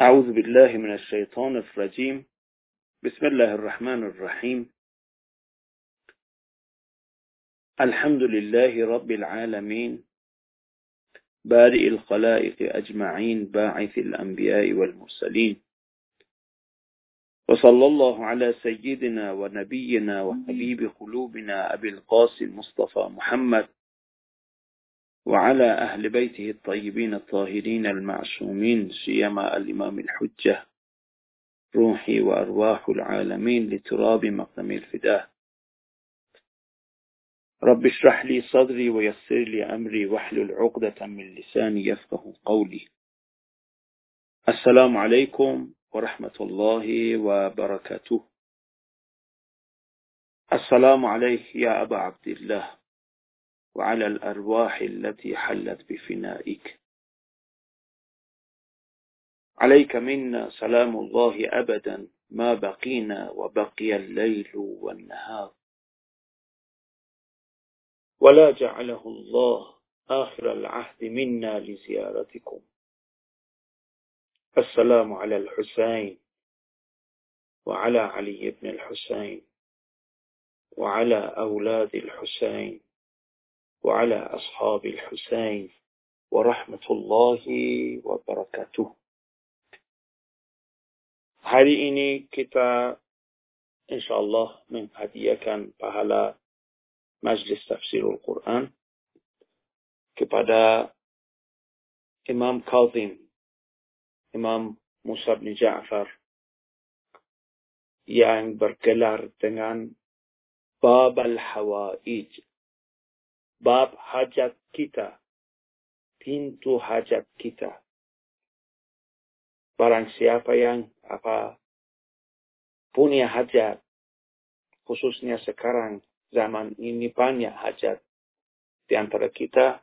أعوذ بالله من الشيطان الرجيم. بسم الله الرحمن الرحيم. الحمد لله رب العالمين. بارئ الخلائق أجمعين باعث الأنبياء والمرسلين. وصلى الله على سيدنا ونبينا وحبيب قلوبنا أبي القاسم مصطفى محمد. وعلى أهل بيته الطيبين الطاهرين المعصومين سيما الإمام الحجة روحي وأرواح العالمين لتراب مقدم الفداه رب اشرح لي صدري ويسر لي أمري واحلل عقدة من لساني يفقه قولي. السلام عليكم ورحمة الله وبركاته. السلام عليك يا أبا عبد الله. وعلى الأرواح التي حلت بفنائك. عليك منا سلام الله أبدا ما بقينا وبقي الليل والنهار. ولا جعله الله آخر العهد منا لزيارتكم. السلام على الحسين وعلى علي بن الحسين وعلى أولاد الحسين. وعلى أصحاب الحسين ورحمة الله وبركاته Hari ini kita insyaAllah menghadiahkan pahala Majlis Tafsirul Quran kepada Imam Kazim, Imam Musa bin Ja'far yang bergelar dengan Bab al-Hawaij, bab hajat kita, pintu hajat kita. Barang siapa yang apa punya hajat, khususnya sekarang zaman ini banyak hajat di antara kita,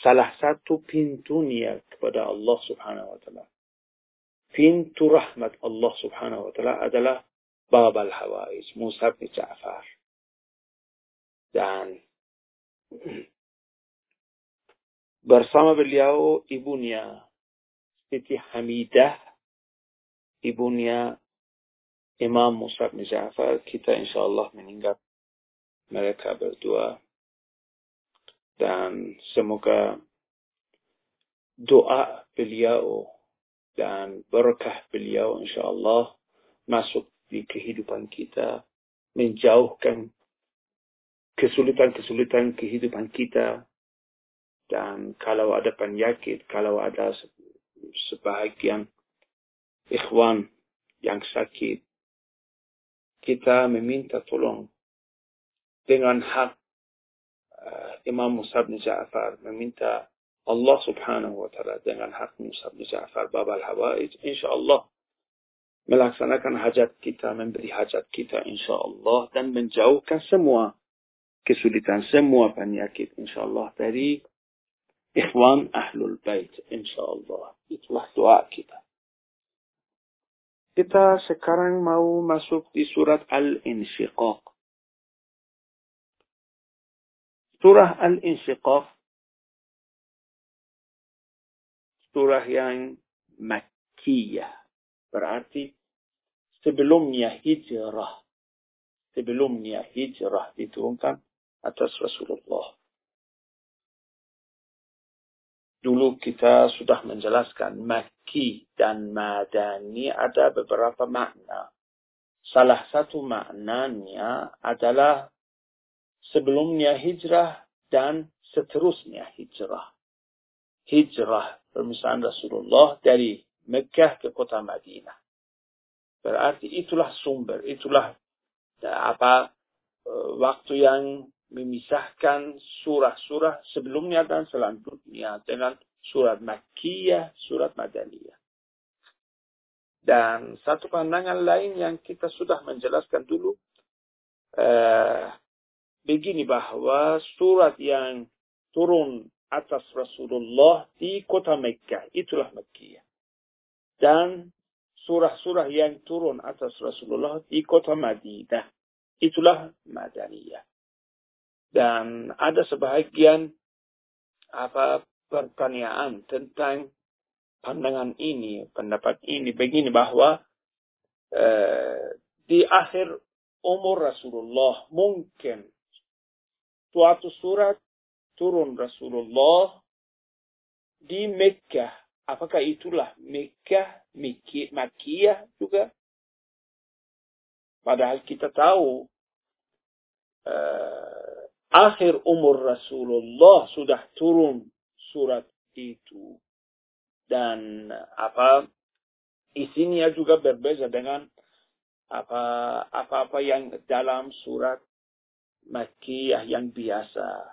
salah satu pintunya kepada Allah subhanahu wa ta'ala. Pintu rahmat Allah subhanahu wa ta'ala adalah Bab al-Hawaiz, Musa bin Ja'far. Dan bersama beliau ibunya Siti Hamidah ibunya Imam Musa bin Ja'far kita insyaallah meninggal mereka berdua. Dan semoga doa beliau dan berkah beliau insyaallah masuk di kehidupan kita menjauhkan kesulitan-kesulitan kehidupan kita. Dan kalau ada penyakit, kalau ada sebahagian ikhwan yang sakit, kita meminta tolong dengan hak uh, Imam Musa bin Ja'far, meminta Allah subhanahu wa ta'ala dengan hak Musa bin Ja'far, Bab al-Hawaij, insyaAllah melaksanakan hajat kita, memberi hajat kita insyaAllah dan menjauhkan semua kesulitan, semua penyakit insyaAllah dari ikhwan ahlul bait insyaAllah. Itulah doa kita. Kita sekarang mau masuk di surat Al-Insyiqaq. Surah Al-Insyiqaq surah yang Makkiyah. Berarti sebelumnya hijrah. Sebelumnya hijrah diturunkan atas Rasulullah. Dulu kita sudah menjelaskan Makki dan Madani ada beberapa makna. Salah satu maknanya adalah sebelumnya hijrah dan seterusnya hijrah. Hijrah permisalan Rasulullah dari Mekah ke kota Madinah. Berarti itulah sumber, itulah apa waktu yang memisahkan surah-surah sebelumnya dan selanjutnya dengan surat Makkiyah, surat Madaniyah. Dan satu pandangan lain yang kita sudah menjelaskan dulu, uh, begini bahwa surat yang turun atas Rasulullah di kota Mekkah, itulah Makkiyah. Dan surah-surah yang turun atas Rasulullah di kota Madinah, itulah Madaniyah. Dan ada sebahagian apa pertanyaan tentang pandangan ini, pendapat ini begini bahwa eh, di akhir umur Rasulullah mungkin suatu surat turun Rasulullah di Mekkah. Apakah itulah Mekkah, Makkiyah juga? Padahal kita tahu uh, akhir umur Rasulullah sudah turun surat itu dan apa isinya juga berbeda dengan apa apa-apa yang dalam surat Makkiyah yang biasa.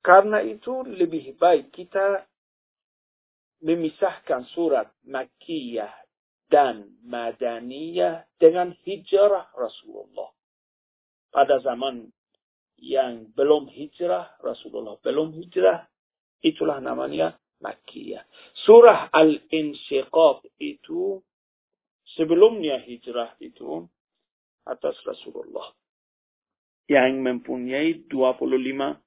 Karena itu lebih baik kita memisahkan surat Makkiyah dan Madaniyah dengan hijrah Rasulullah. Pada zaman yang belum hijrah, Rasulullah. Belum hijrah, itulah namanya Makkiyah. Surah Al-Insyiqaq itu sebelumnya hijrah itu atas Rasulullah. Yang mempunyai 25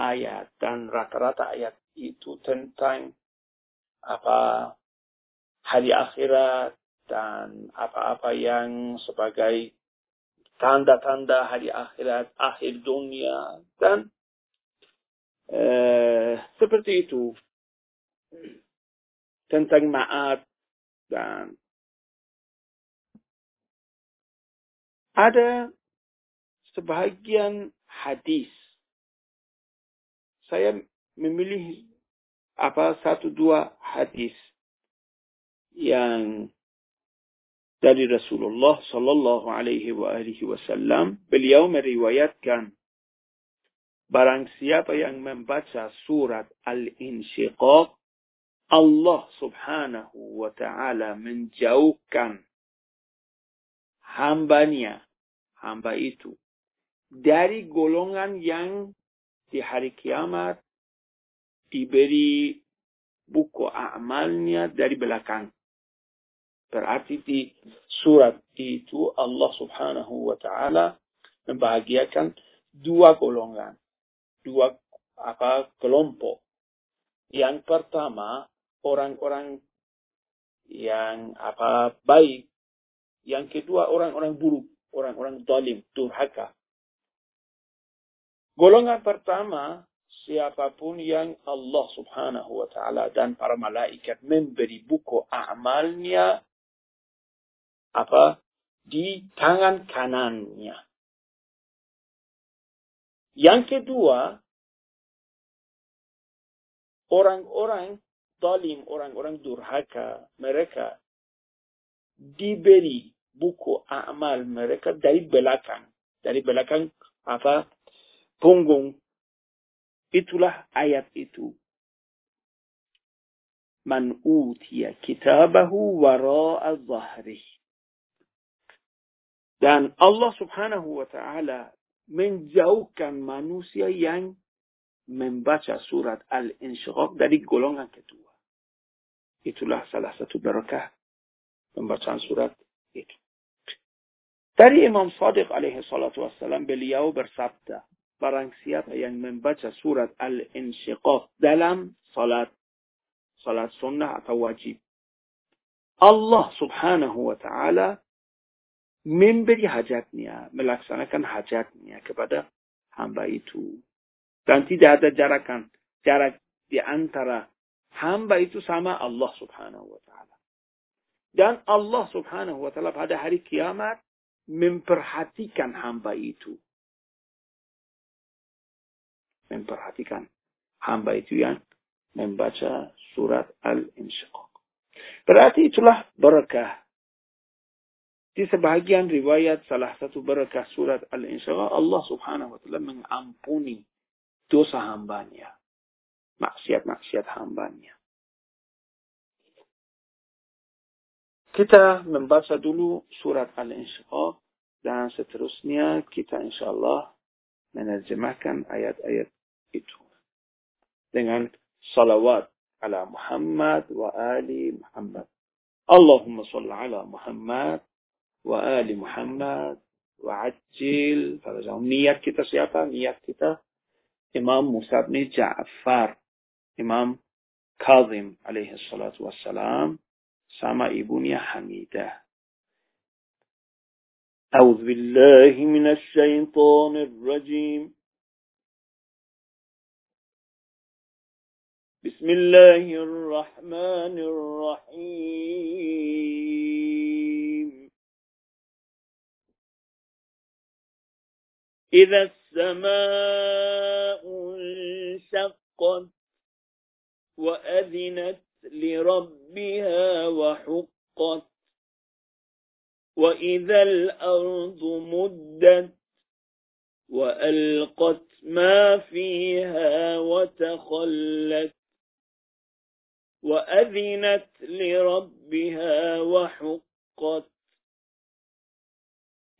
ayat. Dan rata-rata ayat itu tentang apa hari akhirat dan apa-apa yang sebagai tanda-tanda hari akhirat, akhir dunia dan eh, seperti itu tentang maat dan ada sebagian hadis. Saya memilih apa satu dua hadis yang dari Rasulullah Sallallahu Alaihi Wasallam beliau meriwayatkan barang siapa yang membaca surat Al-Insyiqaq Allah Subhanahu wa taala menjauhkan hambanya, hamba itu, dari golongan yang di hari kiamat diberi buku amalnya dari belakang. Berarti di surat itu Allah subhanahu wa ta'ala membahagiakan dua golongan. Dua apa kelompok. Yang pertama, orang-orang yang apa baik yang kedua orang-orang buruk, orang-orang zalim, durhaka. Golongan pertama, siapa pun yang Allah subhanahu wa ta'ala dan para malaikat memberi buku amalnya apa di tangan kanannya. Yang kedua, orang-orang zalim, orang-orang durhaka, mereka diberi buku amal mereka dari belakang. Dari belakang apa? Punggung. Itulah ayat itu. Man utiya kitabahu wara'a zahri. Dan Allah subhanahu wa ta'ala menjauhkan manusia yang membaca surat Al-Insyiqaq dari golongan kedua. Itulah salah satu berkah pembacaan surat itu. Dari Imam Sadiq alaihi salatu wassalam beliau bersabda, barang siapa yang membaca surat Al-Insyiqaq dalam salat, salat sunnah atau wajib. Allah subhanahu wa ta'ala memberi hajatnya, melaksanakan hajatnya kepada hamba itu. Dan tidak ada jarakan, jarak di antara hamba itu sama Allah subhanahu wa ta'ala. Dan Allah subhanahu wa ta'ala pada hari kiamat memperhatikan hamba itu. Memperhatikan hamba itu yang membaca surat Al-Insyiqaq. Berarti itulah berkah. Di sebahagian riwayat salah satu berkah surat Al-Insyiqaq Allah subhanahu wa ta'ala mengampuni dosa hambanya. Maksiat-maksiat hambanya. Kita membaca dulu surat Al-Insyiqaq dan seterusnya kita insyaAllah menerjemahkan ayat-ayat itu. Dengan salawat ala Muhammad wa ali Muhammad. Allahumma salli ala Muhammad وآل محمد وعجل. فرجه نية كتا سيابا نية كتا. إمام موسى بن جعفر إمام كاظم عليه الصلاة والسلام. سما إبن حميدة. أعوذ بالله من الشيطان الرجيم. بسم الله الرحمن الرحيم. إذا السماء انشقت وأذنت لربها وحقت وإذا الأرض مدت وألقت ما فيها وتخلت وأذنت لربها وحقت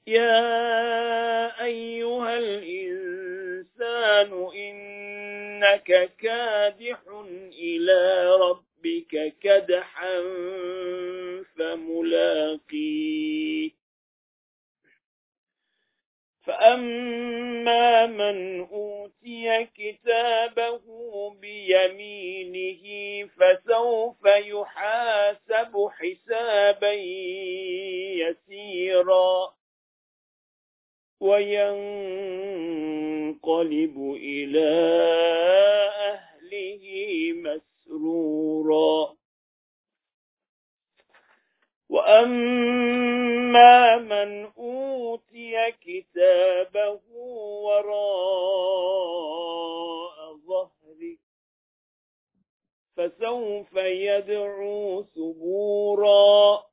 يا أيها الإنسان إنك كادح إلى ربك كدحا فملاقيه فأما من أوتي كتابه بيمينه فسوف يحاسب حسابا يسيرا وينقلب إلى أهله مسرورا. وأما من أوتي كتابه وراء ظهره فسوف يدعو ثبورا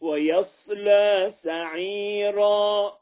ويصلى سعيرا.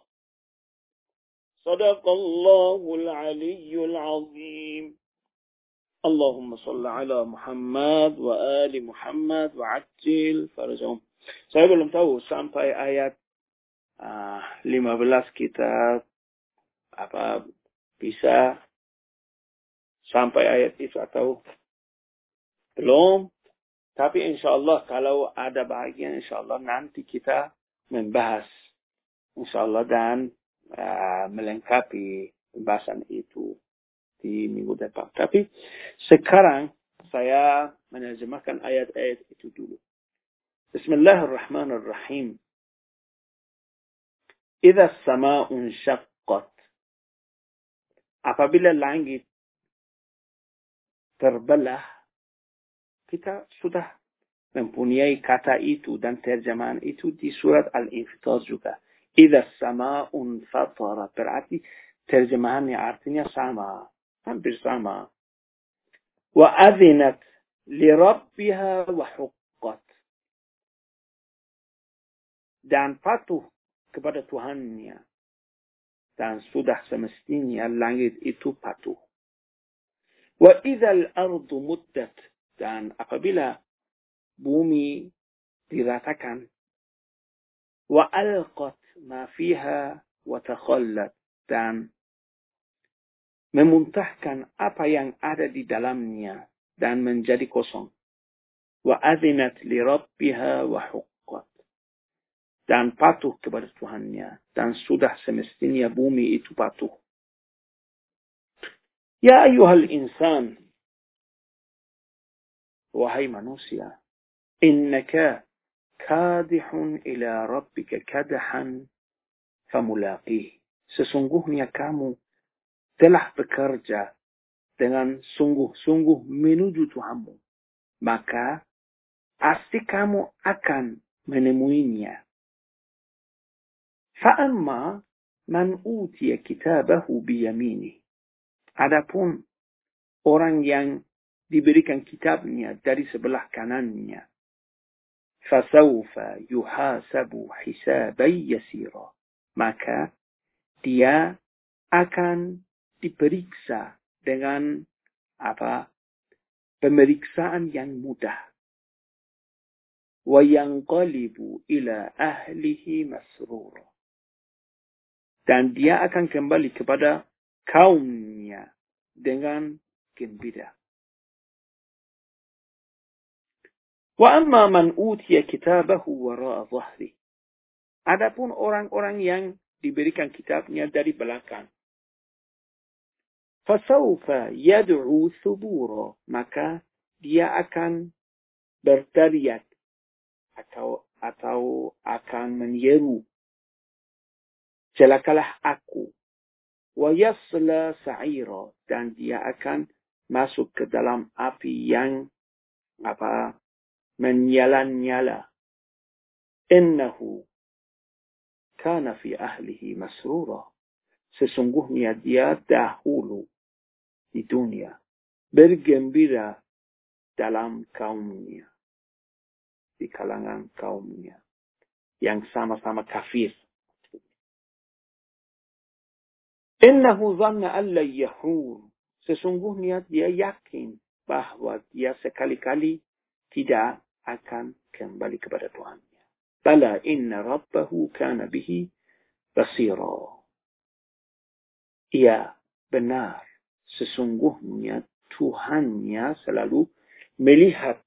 صدق الله العلي العظيم اللهم صل على محمد وآل محمد وعجل فرجهم Saya belum tahu sampai ayat uh, 15 kita apa bisa sampai ayat itu atau belum. Tapi insya Allah kalau ada bagian insya Allah nanti kita membahas insya Allah dan uh, melengkapi pembahasan itu di minggu depan. Tapi sekarang saya menerjemahkan ayat-ayat itu dulu. Bismillahirrahmanirrahim. Idza sama'u syaqqat. Apabila langit terbelah, kita sudah mempunyai kata itu dan terjemahan itu di surat Al-Infitar juga. Idza sama'u fatara. Berarti terjemahannya artinya sama. Hampir sama. Wa adhinat li rabbiha wa huqqat dan patuh kepada Tuhannya. Dan sudah semestinya langit itu patuh. Wa idhal ardu muddat. Dan apabila bumi diratakan. Wa alqat fiha wa takhallat. Dan memuntahkan apa yang ada di dalamnya dan menjadi kosong. Wa adhinat li rabbiha wa huqqat dan patuh kepada Tuhannya dan sudah semestinya bumi itu patuh. Ya ayuhal insan, wahai manusia, innaka kadih ila rabbika kadahan famulaqih. Sesungguhnya kamu telah bekerja dengan sungguh-sungguh menuju Tuhanmu. Maka pasti kamu akan menemuinya. Fa'amma man utiya kitabahu biyaminih. Adapun orang yang diberikan kitabnya dari sebelah kanannya fasawfa yuhasabu hisabai yasira. Maka dia akan diperiksa dengan apa pemeriksaan yang mudah. Wa yanqalibu ila ahlihi masrura. Dan dia akan kembali kepada kaumnya dengan gembira. وَأَمَّا مَنْ أُوتِيَ كِتَابَهُ وَرَاءَ ظَهْرِهِ Adapun orang-orang yang diberikan kitabnya dari belakang. فَسَوْفَ يَدْعُو ثُبُورًا Maka dia akan berteriak atau atau akan menyeru celakalah aku wa yasla sa'ira dan dia akan masuk ke dalam api yang apa menyala-nyala innahu kana fi ahlihi masrura sesungguhnya dia dahulu di dunia bergembira dalam kaumnya di kalangan kaumnya yang sama-sama kafir. Innahu dhanna an la yahur. Sesungguhnya dia yakin bahwa dia sekali-kali tidak akan kembali kepada Tuhannya. Bala inna rabbahu kana bihi basira. Ia benar. Sesungguhnya Tuhannya selalu melihat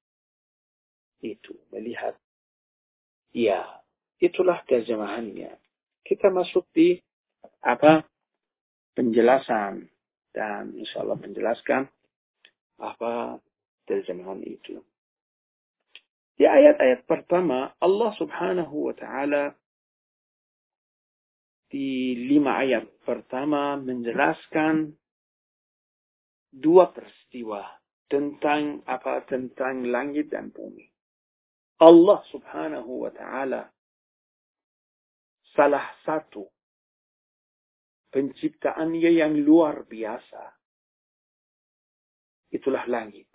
itu, melihat. Ya, itulah terjemahannya. Kita masuk di apa penjelasan dan insya Allah menjelaskan apa terjemahan itu. Di ayat-ayat pertama Allah subhanahu wa ta'ala di lima ayat pertama menjelaskan dua peristiwa tentang apa tentang langit dan bumi. Allah subhanahu wa ta'ala salah satu penciptaannya yang luar biasa. Itulah langit.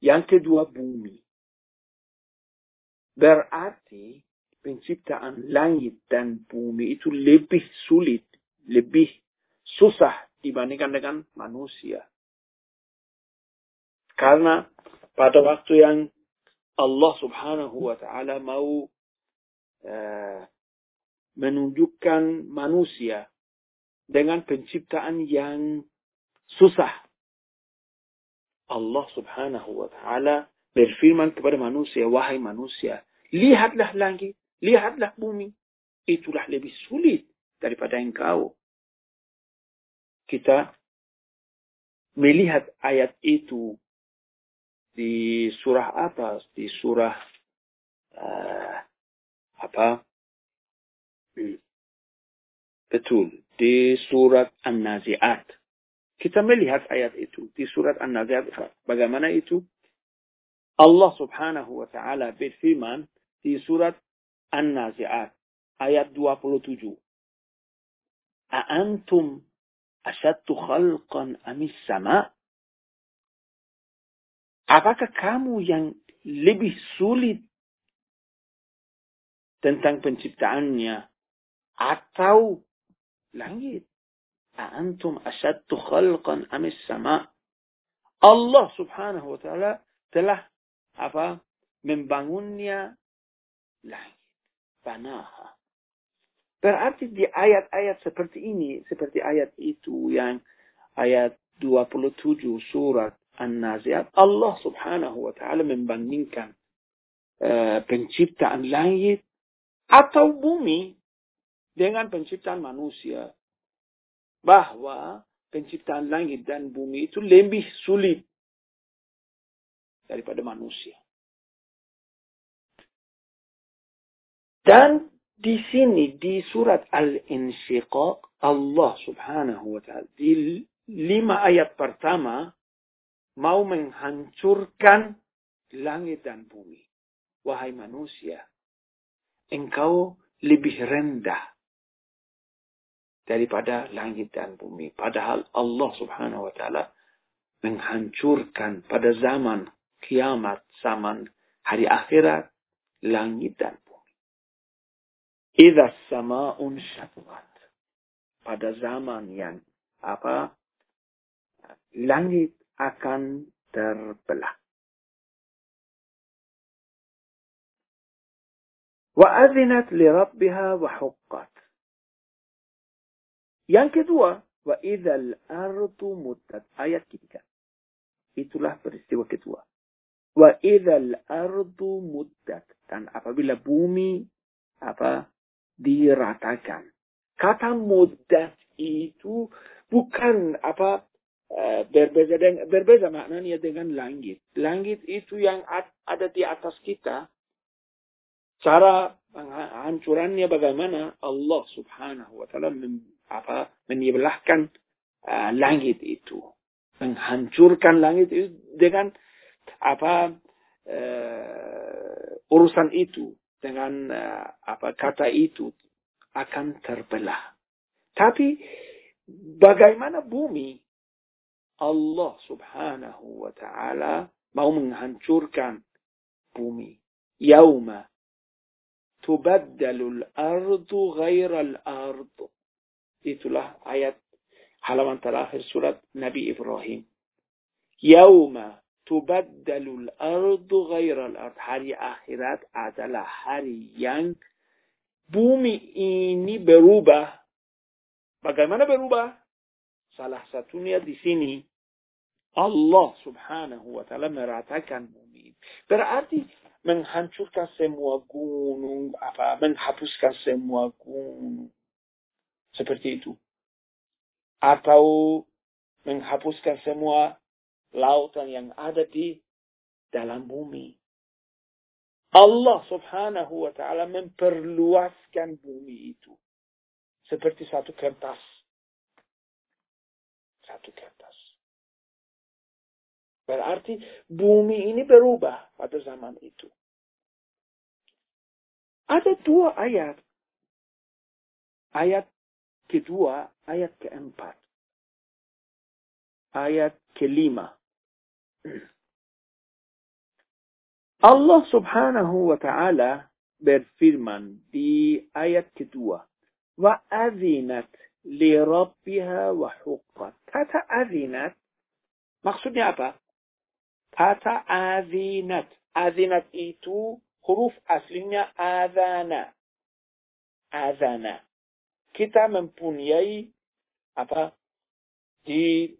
Yang kedua bumi. Berarti penciptaan langit dan bumi itu lebih sulit, lebih susah dibandingkan dengan manusia. Karena pada waktu yang Allah subhanahu wa ta'ala mau uh, menunjukkan manusia dengan penciptaan yang susah. Allah subhanahu wa ta'ala berfirman kepada manusia, wahai manusia, lihatlah langit, lihatlah bumi. Itulah lebih sulit daripada engkau. Kita melihat ayat itu di surah apa? Di surah uh, apa? Betul. Di surat An-Nazi'at. Kita melihat ayat itu. Di surat An-Nazi'at. Bagaimana itu? Allah subhanahu wa ta'ala berfirman di surat An-Nazi'at. Ayat 27. A'antum asyadtu khalqan amis sama' Apakah kamu yang lebih sulit tentang penciptaannya atau langit? Antum asyadtu khalqan amis sama. Allah subhanahu wa ta'ala telah apa? Membangunnya langit. Banaha. Berarti di ayat-ayat seperti ini, seperti ayat itu yang ayat 27 surat An-Naziat, Allah subhanahu wa ta'ala membandingkan uh, penciptaan langit atau bumi dengan penciptaan manusia. Bahwa penciptaan langit dan bumi itu lebih sulit daripada manusia. Dan di sini di surat Al-Insyiqaq Allah Subhanahu wa taala di lima ayat pertama mau menghancurkan langit dan bumi. Wahai manusia, engkau lebih rendah daripada langit dan bumi. Padahal Allah subhanahu wa ta'ala menghancurkan pada zaman kiamat, zaman hari akhirat, langit dan. Ida sama'un syatuat. Pada zaman yang apa langit akan terbelah. Wa adzinat li rabbiha wa huqqat. Yang kedua, wa idzal ardu muddat. Ayat ketiga. Itulah peristiwa kedua. Wa idzal ardu muddat. Dan apabila bumi apa diratakan. Kata muddat itu bukan apa uh, berbeda dengan berbeda maknanya dengan langit. Langit itu yang ada di atas kita. Cara hancurannya bagaimana Allah Subhanahu wa taala apa menyebelahkan uh, langit itu, menghancurkan langit itu dengan apa uh, urusan itu, dengan uh, apa kata itu akan terbelah. Tapi bagaimana bumi Allah Subhanahu wa taala mau menghancurkan bumi. Yauma tubaddalul ardu ghairal ardu Itulah ayat halaman terakhir surat Nabi Ibrahim. Yauma tubaddalul ardu ghairal ard. Hari akhirat adalah hari yang bumi ini berubah. Bagaimana berubah? Salah satunya di sini Allah subhanahu wa ta'ala meratakan bumi. Berarti menghancurkan semua gunung, apa menghapuskan semua gunung, seperti itu. Atau menghapuskan semua lautan yang ada di dalam bumi. Allah subhanahu wa ta'ala memperluaskan bumi itu. Seperti satu kertas. Satu kertas. Berarti bumi ini berubah pada zaman itu. Ada dua ayat. Ayat kedua, ayat keempat. Ayat kelima. Allah subhanahu wa ta'ala berfirman di ayat kedua. Rabbiha wa huqqat. Kata azinat, maksudnya apa? Kata azinat. Azinat itu huruf aslinya azana. Azana kita mempunyai apa di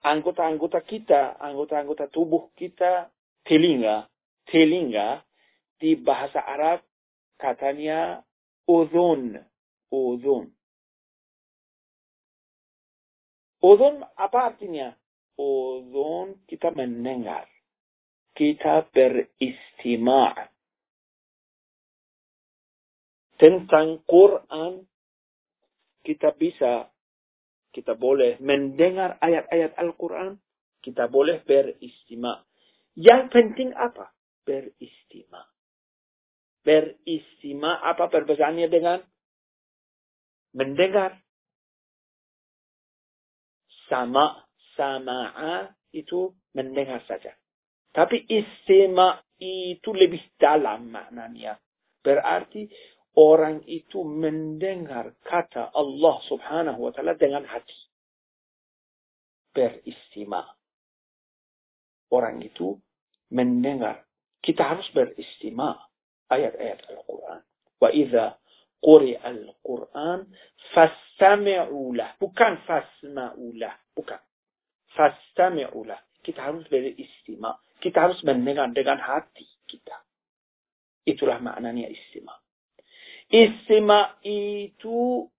anggota-anggota kita, anggota-anggota tubuh kita, telinga, telinga di bahasa Arab katanya uzun, uzun. Uzun apa artinya? Uzun kita mendengar. Kita beristima' tentang Quran kita bisa, kita boleh mendengar ayat-ayat Al-Quran, kita boleh beristima. Yang penting apa? Beristima. Beristima apa perbedaannya dengan mendengar? Sama, sama'a itu mendengar saja. Tapi istima itu lebih dalam maknanya. Berarti orang itu mendengar kata Allah subhanahu wa ta'ala dengan hati. Beristima. Orang itu mendengar. Kita harus beristima ayat-ayat Al-Quran. Wa idha quri al-Quran fastami'u lah. Bukan fasma'u lah. Bukan. Fastami'u lah. Kita harus beristima. Kita harus mendengar dengan hati kita. Itulah maknanya istima. Istima itu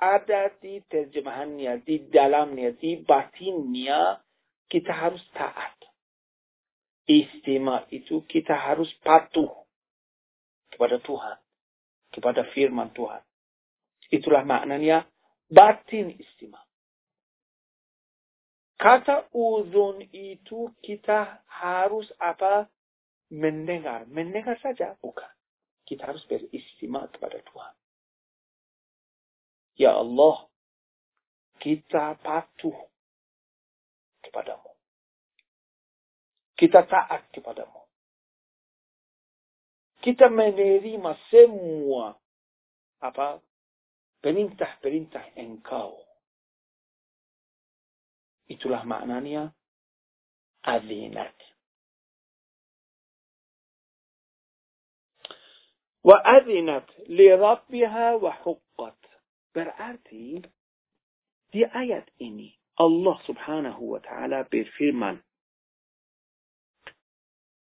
ada di terjemahannya, di dalamnya, di batinnya, kita harus taat. Istima itu kita harus patuh kepada Tuhan, kepada firman Tuhan. Itulah maknanya batin istima. Kata uzun itu kita harus apa? Mendengar. Mendengar saja, bukan kita harus beristima kepada Tuhan. Ya Allah, kita patuh kepadamu. Kita taat kepadamu. Kita menerima semua apa perintah-perintah engkau. Itulah maknanya azinat. Wa adinat li rabbiha wa huqqat. Berarti di ayat ini Allah subhanahu wa ta'ala berfirman.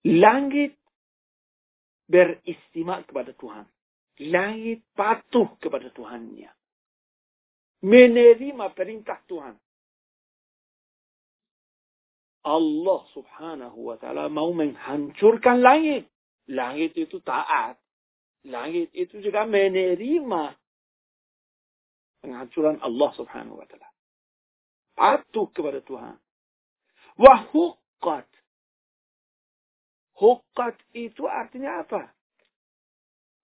Langit beristimak kepada Tuhan. Langit patuh kepada Tuhannya. Menerima perintah Tuhan. Allah subhanahu wa ta'ala mau menghancurkan langit. Langit itu taat. Langit itu juga menerima penghancuran Allah subhanahu wa ta'ala. Patuh kepada Tuhan. Wahukat. Hukat itu artinya apa?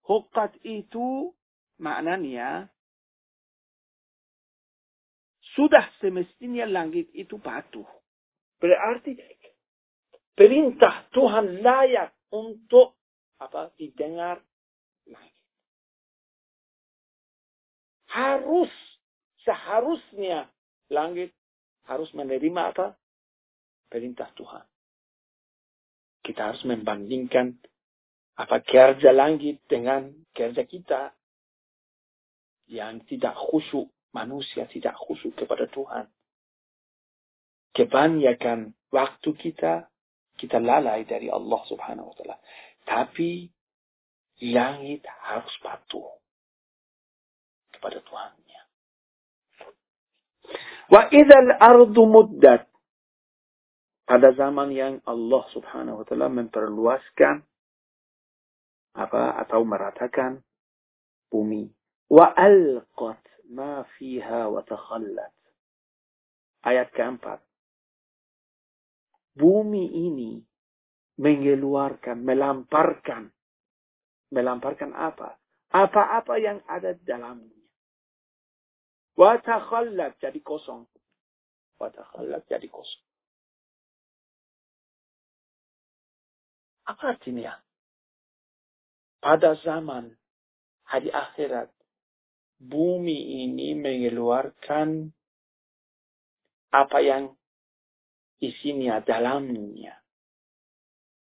Hukat itu maknanya sudah semestinya langit itu patuh. Berarti perintah Tuhan layak untuk apa didengar harus seharusnya langit harus menerima apa? Perintah Tuhan. Kita harus membandingkan apa kerja langit dengan kerja kita yang tidak khusyuk. Manusia tidak khusyuk kepada Tuhan. Kebanyakan waktu kita, kita lalai dari Allah subhanahu wa ta'ala. Tapi langit harus patuh kepada Tuhannya. Wa idal ardu muddat. Pada zaman yang Allah subhanahu wa ta'ala memperluaskan apa atau meratakan bumi. Wa alqat ma fiha wa takhallat. Ayat keempat. Bumi ini mengeluarkan, melamparkan. Melamparkan apa? Apa-apa yang ada dalamnya. Watakhallat jadi kosong. Watakhallat jadi kosong. Apa artinya? Pada zaman hari akhirat, bumi ini mengeluarkan apa yang isinya dalamnya.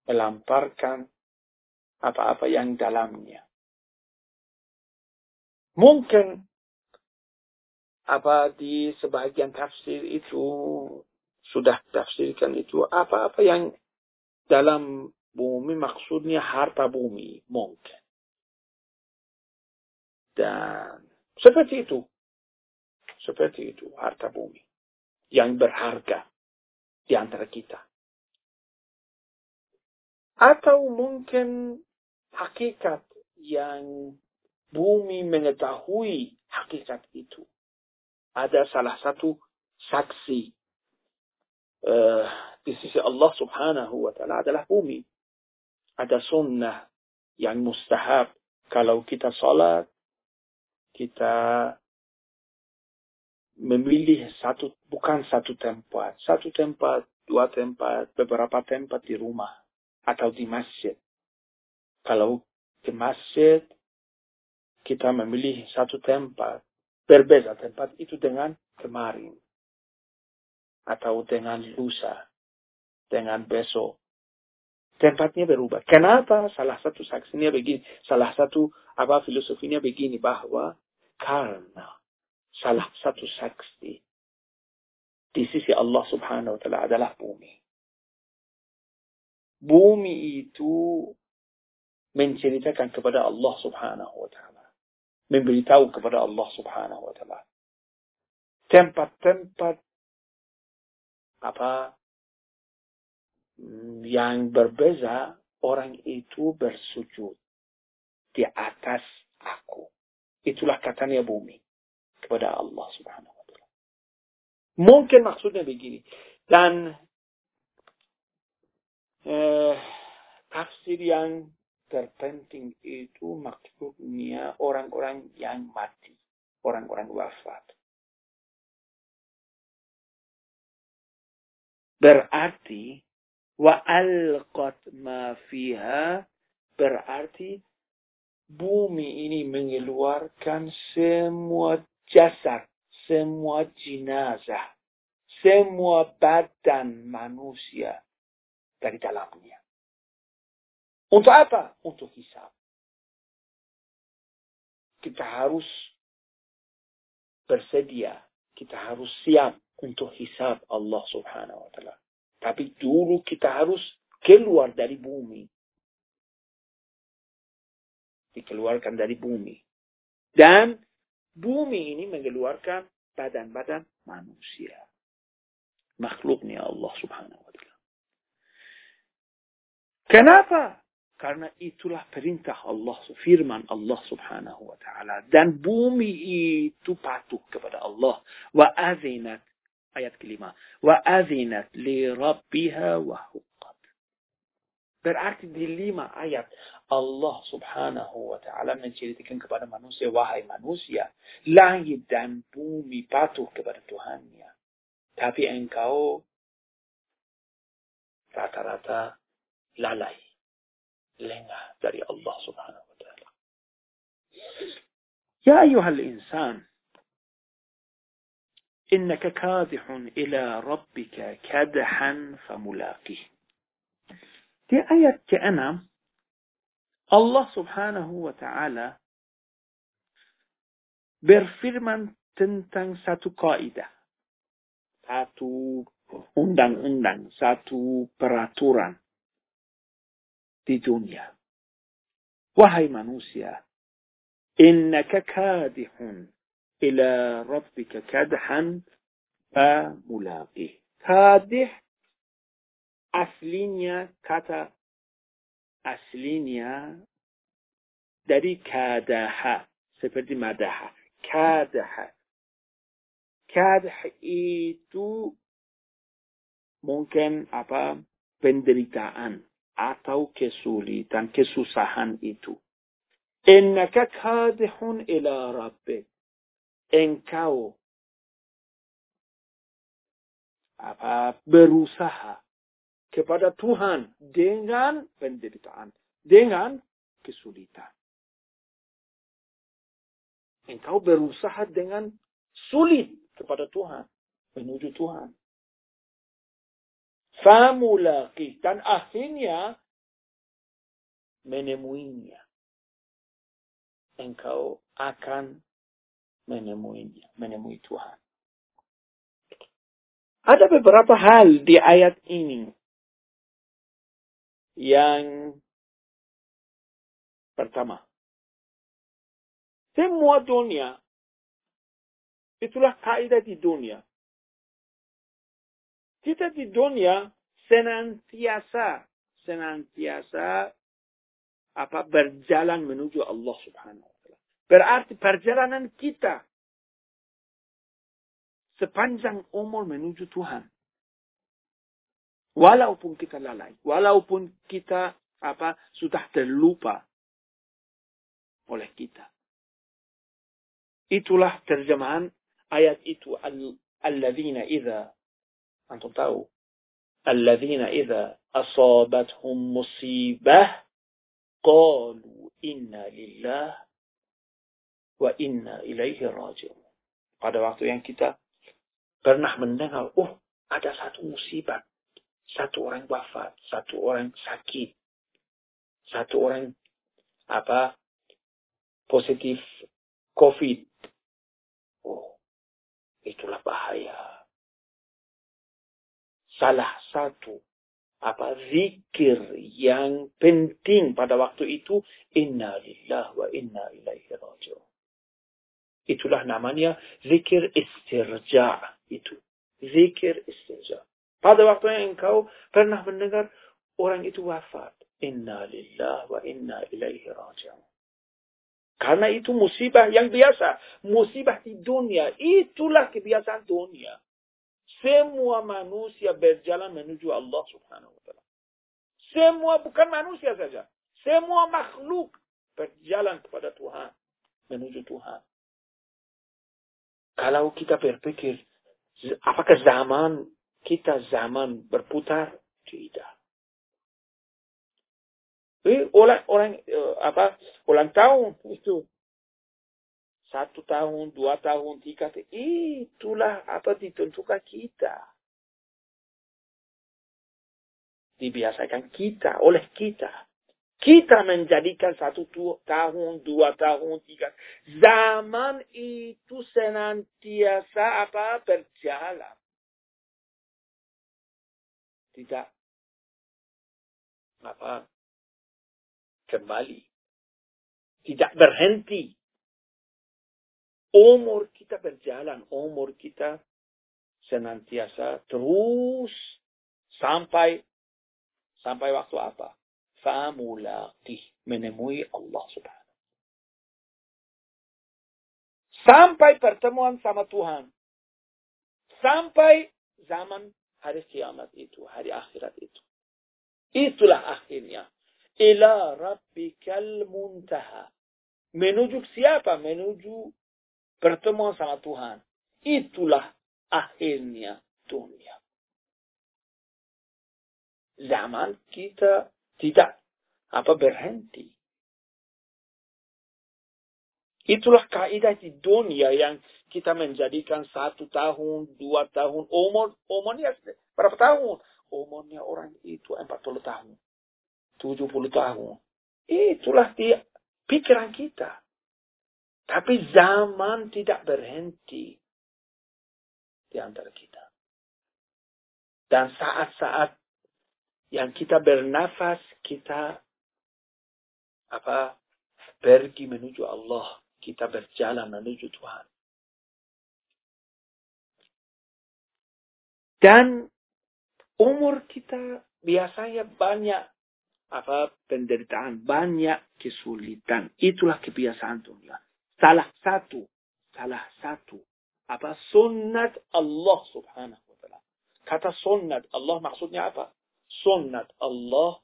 Melamparkan apa-apa yang dalamnya. Mungkin apa di sebagian tafsir itu sudah tafsirkan itu apa-apa yang dalam bumi maksudnya harta bumi mungkin. Dan seperti itu. Seperti itu harta bumi. Yang berharga di antara kita. Atau mungkin hakikat yang bumi mengetahui hakikat itu ada salah satu saksi uh, di sisi Allah subhanahu wa ta'ala adalah bumi. Ada sunnah yang mustahab. Kalau kita salat, kita memilih satu, bukan satu tempat. Satu tempat, dua tempat, beberapa tempat di rumah. Atau di masjid. Kalau di masjid, kita memilih satu tempat berbeda tempat itu dengan kemarin. Atau dengan lusa. Dengan besok. Tempatnya berubah. Kenapa? Salah satu saksinya begini. Salah satu apa filosofinya begini. Bahwa karena salah satu saksi di sisi Allah subhanahu wa ta'ala adalah bumi. Bumi itu menceritakan kepada Allah subhanahu wa ta'ala memberitahu kepada Allah Subhanahu wa taala. Tempat-tempat apa yang berbeza orang itu bersujud di atas aku. Itulah katanya bumi kepada Allah Subhanahu wa taala. Mungkin maksudnya begini. Dan eh, tafsir yang terpenting itu maksudnya orang-orang yang mati, orang-orang wafat. Berarti wa alqat ma fiha berarti bumi ini mengeluarkan semua jasad, semua jenazah, semua badan manusia dari dalamnya. Untuk apa? Untuk hisab. kita harus bersedia, kita harus siap untuk hisab Allah Subhanahu wa taala. Tapi dulu kita harus keluar dari bumi. Dikeluarkan dari bumi. Dan bumi ini mengeluarkan badan-badan manusia. Makhluknya Allah subhanahu wa ta'ala. Kenapa? Karena itulah perintah Allah, firman Allah subhanahu wa ta'ala. Dan bumi itu patuh kepada Allah. Wa azinat, ayat kelima. Wa azinat li rabbiha wa huqqat. Berarti di lima ayat Allah subhanahu wa ta'ala menceritakan kepada manusia, wahai manusia, langit dan bumi patuh kepada Tuhannya. Tapi engkau rata-rata lalai, lengah dari Allah subhanahu wa ta'ala. Ya ayuhal insan, إنك كادح إلى ربك كدحا ayat ke-6 Allah subhanahu wa ta'ala berfirman tentang satu kaidah. Satu undang-undang, satu peraturan di dunia. Wahai manusia, innaka kadihun ila rabbika kadhan famulaqih. Kadih aslinya kata aslinya dari kadaha seperti madaha. Kadaha. Kadaha itu mungkin apa penderitaan atau kesulitan, kesusahan itu. Innaka kadihun ila rabbik. Engkau apa berusaha kepada Tuhan dengan penderitaan, dengan kesulitan. Engkau berusaha dengan sulit kepada Tuhan, menuju Tuhan. Famulaki dan akhirnya menemuinya. Engkau akan menemuinya, menemui Tuhan. Ada beberapa hal di ayat ini yang pertama. Semua dunia, itulah kaidah di dunia. Kita di dunia senantiasa, senantiasa apa berjalan menuju Allah Subhanahu wa taala. Berarti perjalanan kita sepanjang umur menuju Tuhan. Walaupun kita lalai, walaupun kita apa sudah terlupa oleh kita. Itulah terjemahan ayat itu alladzina idza antum tahu alladzina idza asabathum musibah qalu inna lillah wa inna ilaihi raji'un. Pada waktu yang kita pernah mendengar, oh ada satu musibah satu orang wafat, satu orang sakit, satu orang apa positif COVID. Oh, itulah bahaya. Salah satu apa zikir yang penting pada waktu itu inna lillah wa inna ilaihi raji'un. Itulah namanya zikir istirja itu. Zikir istirja. Pada waktu yang engkau pernah mendengar orang itu wafat. Inna lillah wa inna ilaihi raji'un. Karena itu musibah yang biasa. Musibah di dunia. Itulah kebiasaan dunia. Semua manusia berjalan menuju Allah subhanahu wa ta'ala. Semua bukan manusia saja. Semua makhluk berjalan kepada Tuhan. Menuju Tuhan. Kalau kita berpikir, apakah zaman kita zaman berputar tidak. Jadi orang orang eh, apa ulang tahun itu satu tahun, dua tahun, tiga tahun, itulah apa ditentukan kita. Dibiasakan kita oleh kita. Kita menjadikan satu tahun, dua tahun, tiga. Zaman itu senantiasa apa berjalan. Tidak apa kembali. Tidak berhenti. Umur kita berjalan, umur kita senantiasa terus sampai sampai waktu apa? famulaqih menemui Allah Subhanahu. Sampai pertemuan sama Tuhan. Sampai zaman hari kiamat itu, hari akhirat itu. Itulah akhirnya. Ila rabbikal muntaha. Menuju siapa? Menuju pertemuan sama Tuhan. Itulah akhirnya dunia. Zaman kita tidak apa berhenti. Itulah kaidah di dunia yang kita menjadikan satu tahun, dua tahun, umur, umurnya berapa tahun? Umurnya orang itu 40 tahun, 70 tahun. Itulah dia pikiran kita. Tapi zaman tidak berhenti di antara kita. Dan saat-saat yang kita bernafas, kita apa pergi menuju Allah, kita berjalan menuju Tuhan. Dan umur kita biasanya banyak apa penderitaan, banyak kesulitan. Itulah kebiasaan dunia. Salah satu, salah satu apa sunnat Allah Subhanahu wa taala. Kata sunnat Allah maksudnya apa? sunnat Allah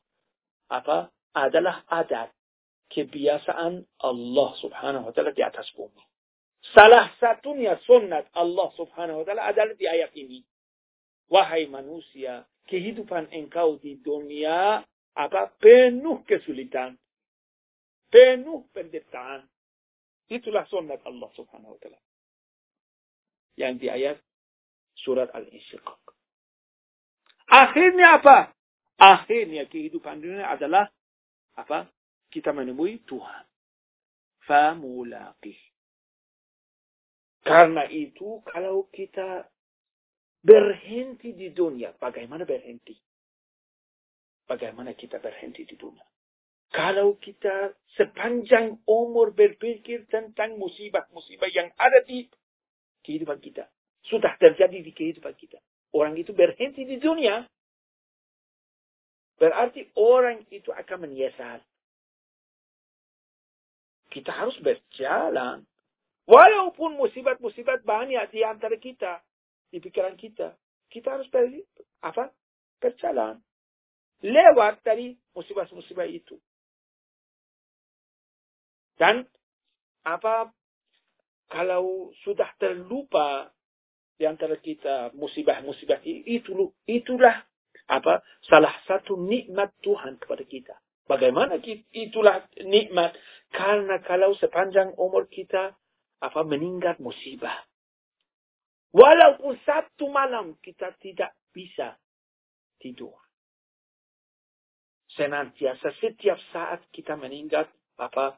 apa adalah adat kebiasaan Allah Subhanahu wa taala di atas bumi. Salah satunya sunnat Allah Subhanahu wa taala adalah di ayat ini. Wahai manusia, kehidupan engkau di dunia apa penuh kesulitan, penuh penderitaan. Itulah sunnat Allah Subhanahu wa taala. Yang di ayat surat Al-Insyiqaq. Akhirnya apa? Akhirnya kehidupan dunia adalah apa? Kita menemui Tuhan. Famulaqih. Karena itu kalau kita berhenti di dunia, bagaimana berhenti? Bagaimana kita berhenti di dunia? Kalau kita sepanjang umur berpikir tentang musibah-musibah yang ada di kehidupan kita. Sudah terjadi di kehidupan kita. Orang itu berhenti di dunia. Berarti orang itu akan menyesal. Kita harus berjalan. Walaupun musibat-musibat banyak di antara kita, di pikiran kita, kita harus ber, apa? berjalan. Lewat dari musibah-musibah itu. Dan apa kalau sudah terlupa di antara kita musibah-musibah itu itulah apa salah satu nikmat Tuhan kepada kita. Bagaimana itulah nikmat? Karena kalau sepanjang umur kita apa meninggal musibah. Walaupun satu malam kita tidak bisa tidur. Senantiasa setiap saat kita meninggal apa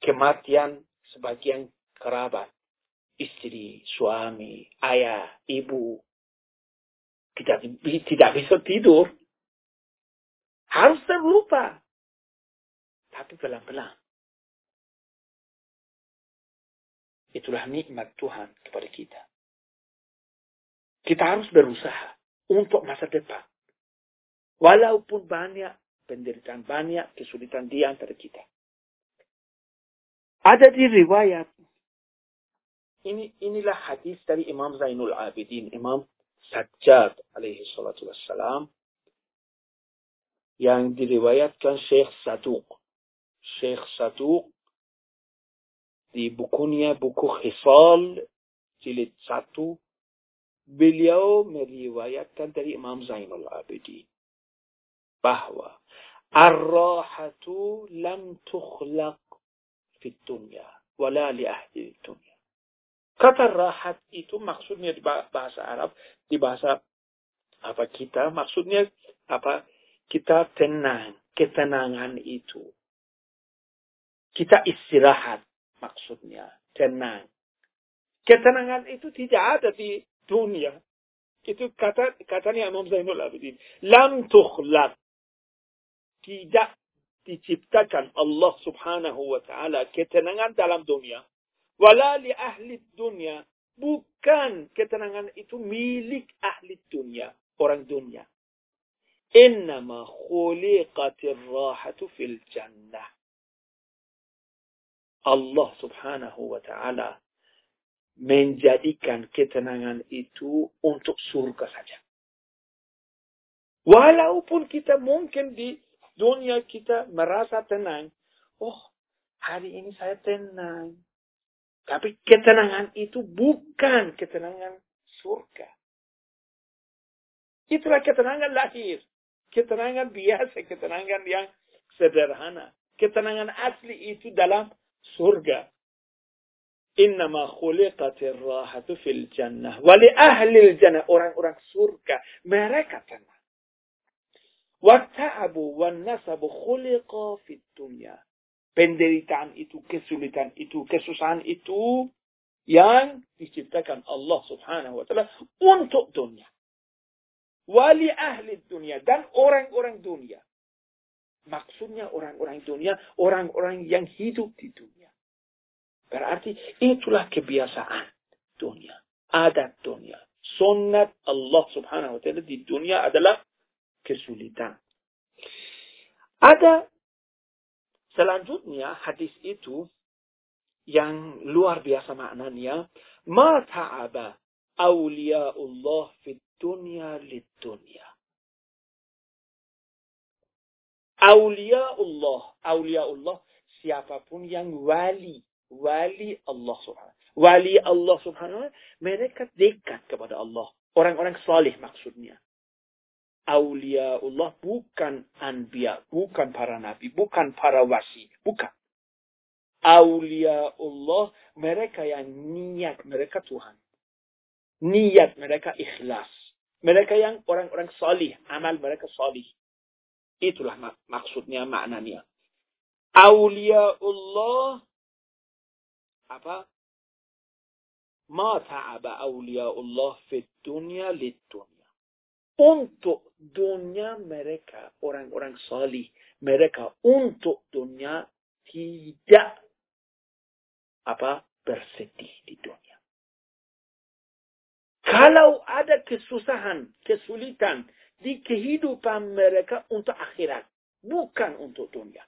kematian sebagian kerabat, istri, suami, ayah, ibu, tidak, tidak bisa tidur. Harus terlupa. Tapi pelan-pelan. Itulah nikmat Tuhan kepada kita. Kita harus berusaha untuk masa depan. Walaupun banyak penderitaan, banyak kesulitan di antara kita. Ada di riwayat. Ini inilah hadis dari Imam Zainul Abidin, Imam Sajjad alaihi salatu wassalam yang diriwayatkan Syekh Saduq. Syekh Saduq di bukunya buku Khisal jilid satu beliau meriwayatkan dari Imam Zainul Abidin bahwa ar-rahatu lam tukhlaq fi dunya wala li ahli dunya Kata rahat itu maksudnya di bahasa Arab, di bahasa apa kita, maksudnya apa kita tenang, ketenangan itu. Kita istirahat maksudnya. Tenang. Ketenangan itu tidak ada di dunia. Itu kata katanya Imam Zainul Abidin. Lam tukhlaq. Tidak diciptakan Allah subhanahu wa ta'ala ketenangan dalam dunia. Wala li ahli dunia. Bukan ketenangan itu milik ahli dunia. Orang dunia. Innama khuliqatir rahatu fil jannah. Allah subhanahu wa ta'ala menjadikan ketenangan itu untuk surga saja. Walaupun kita mungkin di dunia kita merasa tenang. Oh, hari ini saya tenang. Tapi ketenangan itu bukan ketenangan surga. Itulah ketenangan lahir. Ketenangan biasa, ketenangan yang sederhana. Ketenangan asli itu dalam surga. Innama khuliqatir rahatu fil jannah. Wali jannah. Orang-orang surga. Mereka tenang. Watta'abu wan nasabu khuliqa fit dunya. Penderitaan itu, kesulitan itu, kesusahan itu yang diciptakan Allah subhanahu wa ta'ala untuk dunia. Wali ahli dunia dan orang-orang dunia. Maksudnya orang-orang dunia, orang-orang yang hidup di dunia. Berarti itulah kebiasaan dunia. Adat dunia. Sunnat Allah subhanahu wa ta'ala di dunia adalah kesulitan. Ada selanjutnya hadis itu yang luar biasa maknanya. Ma ta'aba awliyaullah fit dunya lid dunya. Awliyaullah, awliyaullah siapa pun yang wali wali Allah subhanahu Wali Allah subhanahu mereka dekat kepada Allah. Orang-orang salih maksudnya. Aulia Allah bukan anbiya, bukan para nabi, bukan para wasi, bukan. Aulia Allah mereka yang niat mereka Tuhan. Niat mereka ikhlas. Mereka yang orang-orang salih, amal mereka salih. Itulah mak maksudnya maknanya. Aulia Allah apa? Ma ta'aba awliyaullah fit dunya lid dunya. Untuk dunia mereka, orang-orang salih, mereka untuk dunia tidak apa bersedih di dunia. Kalau ada kesusahan, kesulitan di kehidupan mereka untuk akhirat, bukan untuk dunia.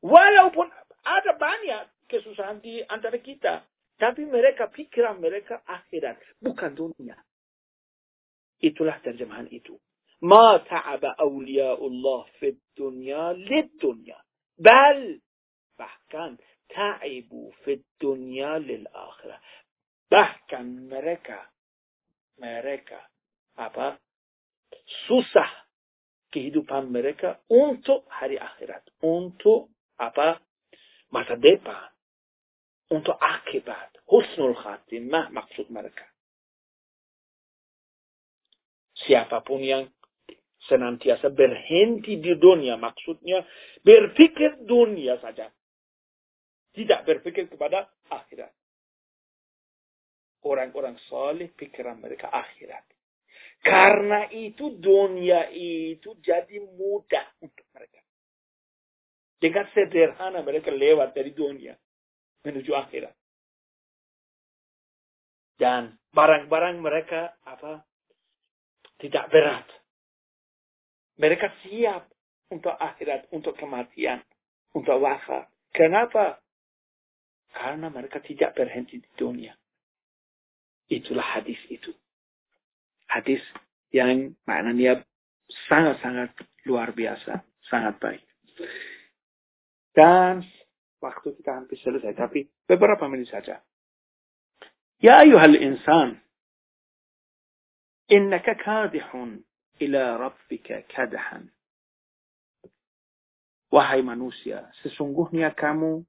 Walaupun ada banyak kesusahan di antara kita. Tapi mereka pikiran mereka akhirat, bukan dunia. Itulah terjemahan itu. Ma ta'aba awliyaullah fid dunya lid dunya. Bal bahkan ta'ibu fid dunya lil akhirah. Bahkan mereka mereka apa susah kehidupan mereka untuk hari akhirat, untuk apa masa depan untuk akibat. Husnul khatimah maksud mereka. Siapa pun yang senantiasa berhenti di dunia maksudnya berpikir dunia saja. Tidak berpikir kepada akhirat. Orang-orang soleh pikiran mereka akhirat. Karena itu dunia itu jadi mudah untuk mereka. Dengan sederhana mereka lewat dari dunia menuju akhirat. Dan barang-barang mereka apa tidak berat. Mereka siap untuk akhirat, untuk kematian, untuk wafat. Kenapa? Karena mereka tidak berhenti di dunia. Itulah hadis itu. Hadis yang maknanya sangat-sangat luar biasa, sangat baik. Dan Waktu kita hampir selesai, tapi beberapa menit saja. Ya ayuhal insan, innaka kadihun ila rabbika kadahan. Wahai manusia, sesungguhnya kamu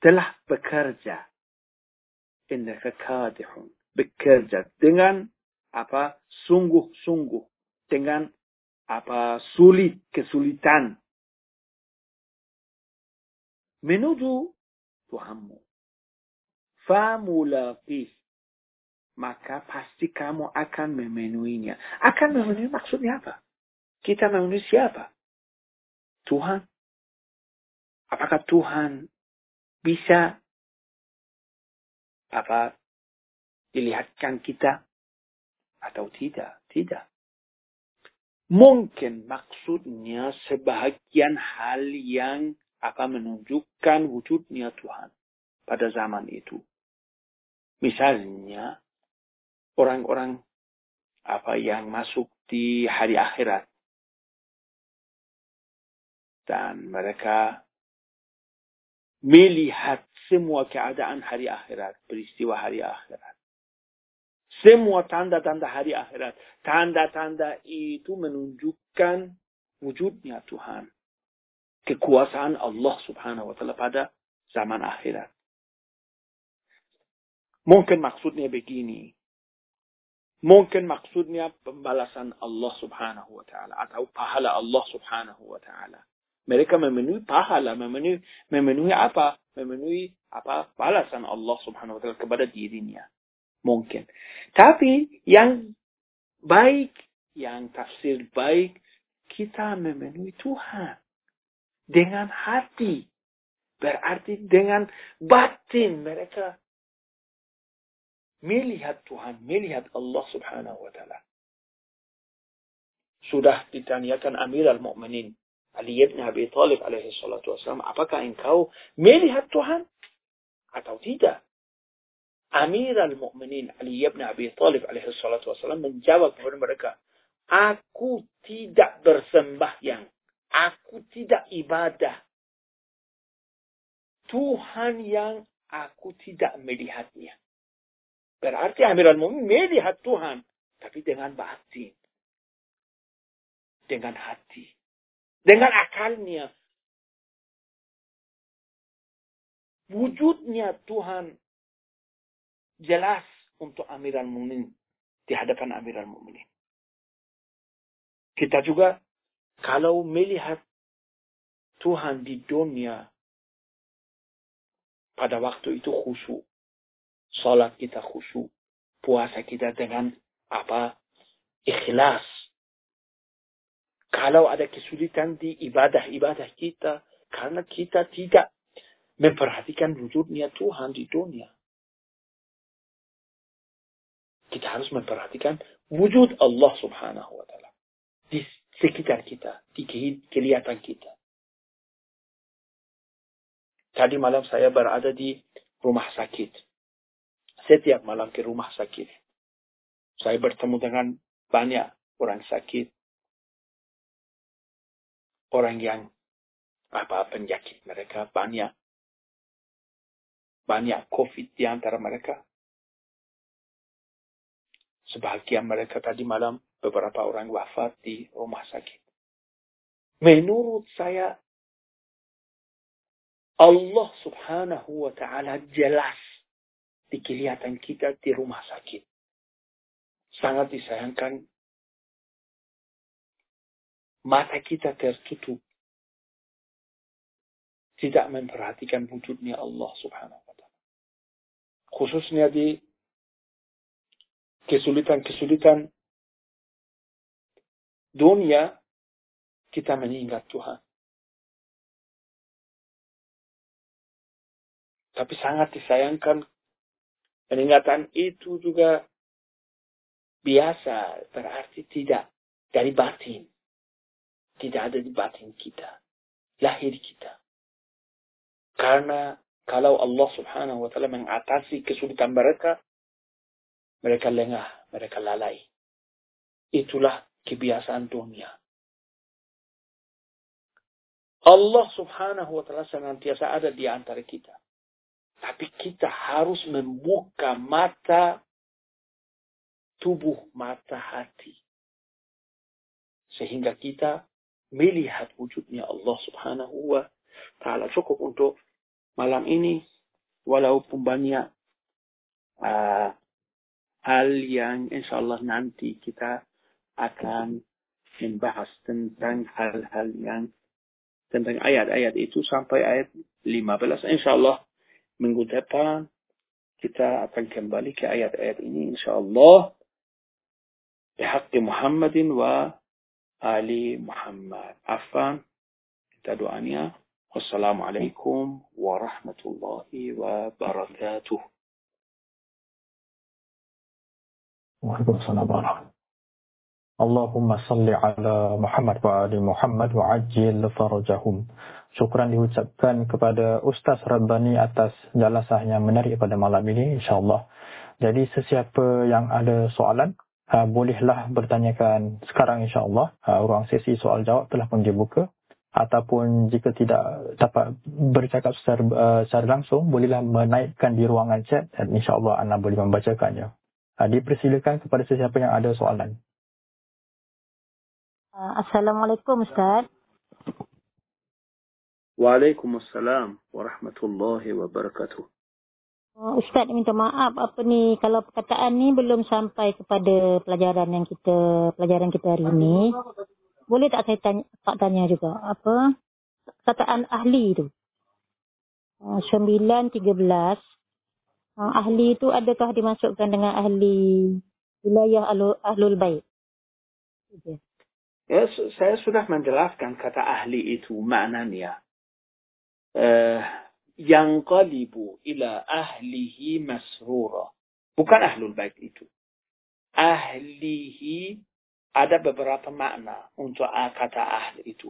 telah bekerja. Innaka kadihun. Bekerja dengan apa? Sungguh-sungguh. Dengan apa sulit, kesulitan menuju Tuhanmu. Famulaqih. Maka pasti kamu akan memenuhinya. Akan memenuhi maksudnya apa? Kita memenuhi siapa? Tuhan. Apakah Tuhan bisa apa dilihatkan kita atau tidak? Tidak. Mungkin maksudnya sebahagian hal yang akan menunjukkan wujudnya Tuhan pada zaman itu. Misalnya, orang-orang apa yang masuk di hari akhirat. Dan mereka melihat semua keadaan hari akhirat, peristiwa hari akhirat. Semua tanda-tanda hari akhirat. Tanda-tanda itu menunjukkan wujudnya Tuhan kekuasaan Allah subhanahu wa ta'ala pada zaman akhirat. Mungkin maksudnya begini. Mungkin maksudnya pembalasan Allah subhanahu wa ta'ala. Atau pahala Allah subhanahu wa ta'ala. Mereka memenuhi pahala, memenuhi, memenuhi apa? Memenuhi apa? Balasan Allah subhanahu wa ta'ala kepada dirinya. Mungkin. Tapi yang baik, yang tafsir baik, kita memenuhi Tuhan dengan hati. Berarti dengan batin mereka melihat Tuhan, melihat Allah subhanahu wa ta'ala. Sudah ditanyakan Amir al-Mu'minin, Ali ibn Abi Talib alaihi salatu wasalam, apakah engkau melihat Tuhan atau tidak? Amir al-Mu'minin Ali ibn Abi Talib alaihi salatu wasalam menjawab kepada mereka, aku tidak bersembahyang Aku tidak ibadah. Tuhan yang aku tidak melihatnya. Berarti Amirul Mumin melihat Tuhan. Tapi dengan batin. Dengan hati. Dengan akalnya. Wujudnya Tuhan jelas untuk Amirul Mumin di hadapan Amirul Mukminin. Kita juga kalau melihat Tuhan di dunia, pada waktu itu khusyuk. Salat kita khusyuk. Puasa kita dengan apa? Ikhlas. Kalau ada kesulitan di ibadah-ibadah kita, karena kita tidak memperhatikan wujudnya Tuhan di dunia. Kita harus memperhatikan wujud Allah subhanahu wa ta'ala. Di sekitar kita, di kelihatan kita. Tadi malam saya berada di rumah sakit. Setiap malam ke rumah sakit. Saya bertemu dengan banyak orang sakit. Orang yang apa penyakit mereka banyak. Banyak COVID di antara mereka. Sebagian mereka tadi malam beberapa orang wafat di rumah sakit. Menurut saya, Allah subhanahu wa ta'ala jelas di kelihatan kita di rumah sakit. Sangat disayangkan mata kita tertutup. Tidak memperhatikan wujudnya Allah subhanahu wa ta'ala. Khususnya di kesulitan-kesulitan dunia kita mengingat Tuhan. Tapi sangat disayangkan peningatan itu juga biasa berarti tidak dari batin. Tidak ada di batin kita. Lahir kita. Karena kalau Allah subhanahu wa ta'ala mengatasi kesulitan mereka, mereka lengah, mereka lalai. Itulah kebiasaan dunia. Allah subhanahu wa ta'ala senantiasa ada di antara kita. Tapi kita harus membuka mata tubuh, mata hati. Sehingga kita melihat wujudnya Allah subhanahu wa ta'ala. Cukup untuk malam ini. Walaupun banyak uh, hal yang insya Allah nanti kita akan membahas tentang hal-hal yang tentang ayat-ayat itu sampai ayat 15. Insya Allah minggu depan kita akan kembali ke ayat-ayat ini insya Allah. Bihaqi Muhammadin wa Ali Muhammad. Afan. Kita doanya. Wassalamualaikum warahmatullahi wabarakatuh. Waalaikumsalam Allahumma salli ala Muhammad wa ali Muhammad wa Syukran diucapkan kepada Ustaz Rabbani atas jalasah yang menarik pada malam ini insyaAllah. Jadi sesiapa yang ada soalan, uh, bolehlah bertanyakan sekarang insyaAllah. Uh, ruang sesi soal jawab telah pun dibuka. Ataupun jika tidak dapat bercakap secara, uh, secara langsung, bolehlah menaikkan di ruangan chat dan insyaAllah anda boleh membacakannya. Uh, dipersilakan kepada sesiapa yang ada soalan. Assalamualaikum Ustaz. Waalaikumsalam warahmatullahi wabarakatuh. Uh, Ustaz minta maaf apa ni kalau perkataan ni belum sampai kepada pelajaran yang kita pelajaran kita hari ini. Boleh tak saya tanya, tak tanya juga apa perkataan ahli tu? Uh, 9 13 uh, ahli itu adakah dimasukkan dengan ahli wilayah ahlul, ahlul bait? Ya, saya sudah menjelaskan kata ahli itu maknanya. Yang qalibu ila ahlihi masrura. Bukan ahlul bait itu. Ahlihi ada beberapa makna untuk kata ahli itu.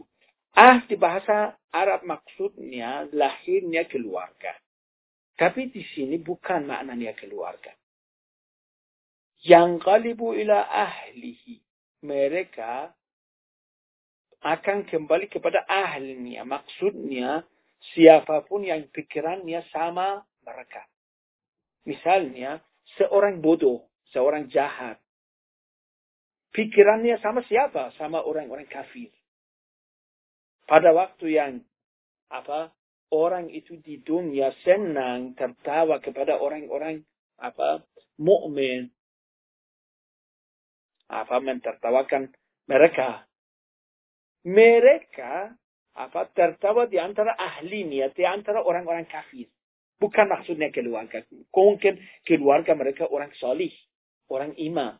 Ahli bahasa Arab maksudnya lahirnya keluarga. Tapi di sini bukan maknanya keluarga. Yang qalibu ila ahlihi. Mereka akan kembali kepada ahlinya. Maksudnya, siapa pun yang pikirannya sama mereka. Misalnya, seorang bodoh, seorang jahat. Pikirannya sama siapa? Sama orang-orang kafir. Pada waktu yang apa orang itu di dunia senang tertawa kepada orang-orang apa mukmin apa mentertawakan mereka mereka apa tertawa di antara ahlinya, di antara orang-orang kafir. Bukan maksudnya keluarga. Mungkin keluarga mereka orang solih, orang imam.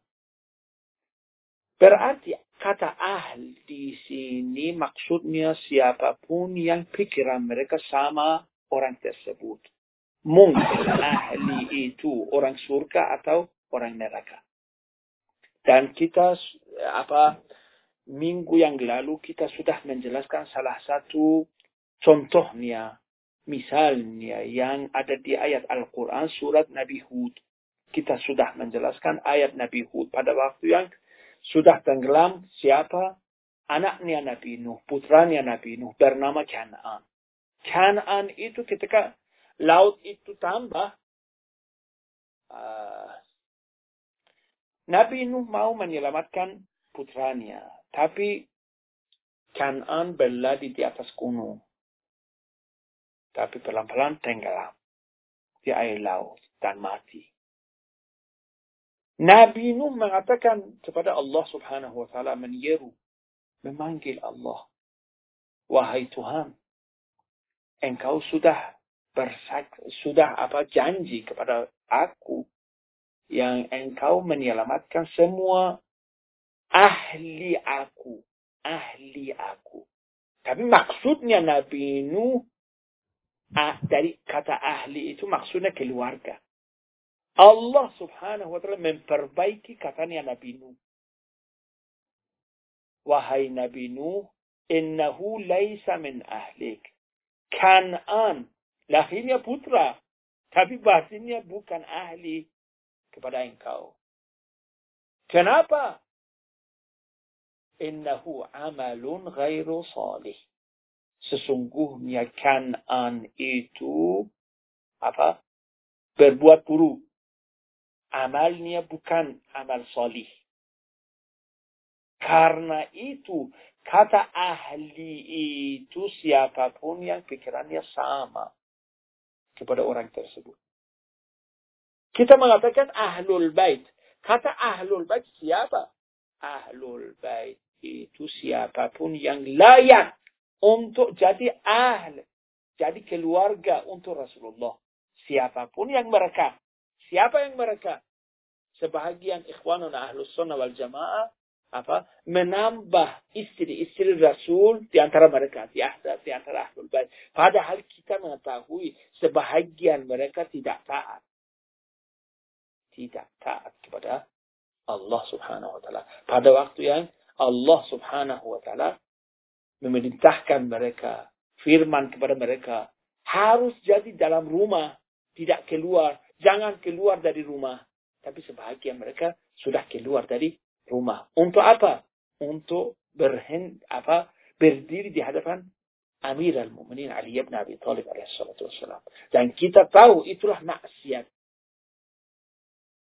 Berarti kata ahli di sini maksudnya siapa pun yang pikiran mereka sama orang tersebut. Mungkin ahli itu orang surga atau orang neraka. Dan kita apa minggu yang lalu kita sudah menjelaskan salah satu contohnya, misalnya yang ada di ayat Al-Quran surat Nabi Hud. Kita sudah menjelaskan ayat Nabi Hud pada waktu yang sudah tenggelam siapa? Anaknya Nabi Nuh, putranya Nabi Nuh bernama Kanaan. Kanaan itu ketika laut itu tambah, uh, Nabi Nuh mau menyelamatkan putranya. Tapi Kanan berlari di atas gunung. Tapi pelan-pelan tenggelam di air laut dan mati. Nabi Nuh mengatakan kepada Allah subhanahu wa ta'ala menyeru, memanggil Allah. Wahai Tuhan, engkau sudah bersak, sudah apa janji kepada aku yang engkau menyelamatkan semua ahli aku, ahli aku. Tapi maksudnya Nabi Nuh ah, dari kata ahli itu maksudnya keluarga. Allah subhanahu wa ta'ala memperbaiki katanya Nabi Nuh. Wahai Nabi Nuh, innahu laisa min ahlik. Kan'an, lahirnya putra, tapi batinnya bukan ahli kepada engkau. Kenapa? Innahu amalun ghairu salih. Sesungguhnya Kan'an itu apa? Berbuat buruk. Amalnya bukan amal salih. Karena itu, kata ahli itu siapa pun yang pikirannya sama kepada orang tersebut. Kita mengatakan ahlul bait. Kata ahlul bait siapa? Ahlul bait itu siapa pun yang layak untuk jadi ahli, jadi keluarga untuk Rasulullah. Siapa pun yang mereka. Siapa yang mereka? Sebahagian ikhwanun ahlus sunnah wal jamaah apa menambah istri-istri Rasul di antara mereka di antara, di antara ahlul. Padahal kita mengetahui sebahagian mereka tidak taat. Tidak taat kepada Allah Subhanahu wa taala. Pada waktu yang Allah Subhanahu wa taala memerintahkan mereka, firman kepada mereka, harus jadi dalam rumah, tidak keluar, jangan keluar dari rumah. Tapi sebahagian mereka sudah keluar dari rumah. Untuk apa? Untuk berhen, apa, berdiri di hadapan Amir al-Mu'minin Ali ibn Abi Talib alaihissalatu wassalam. Dan kita tahu itulah maksiat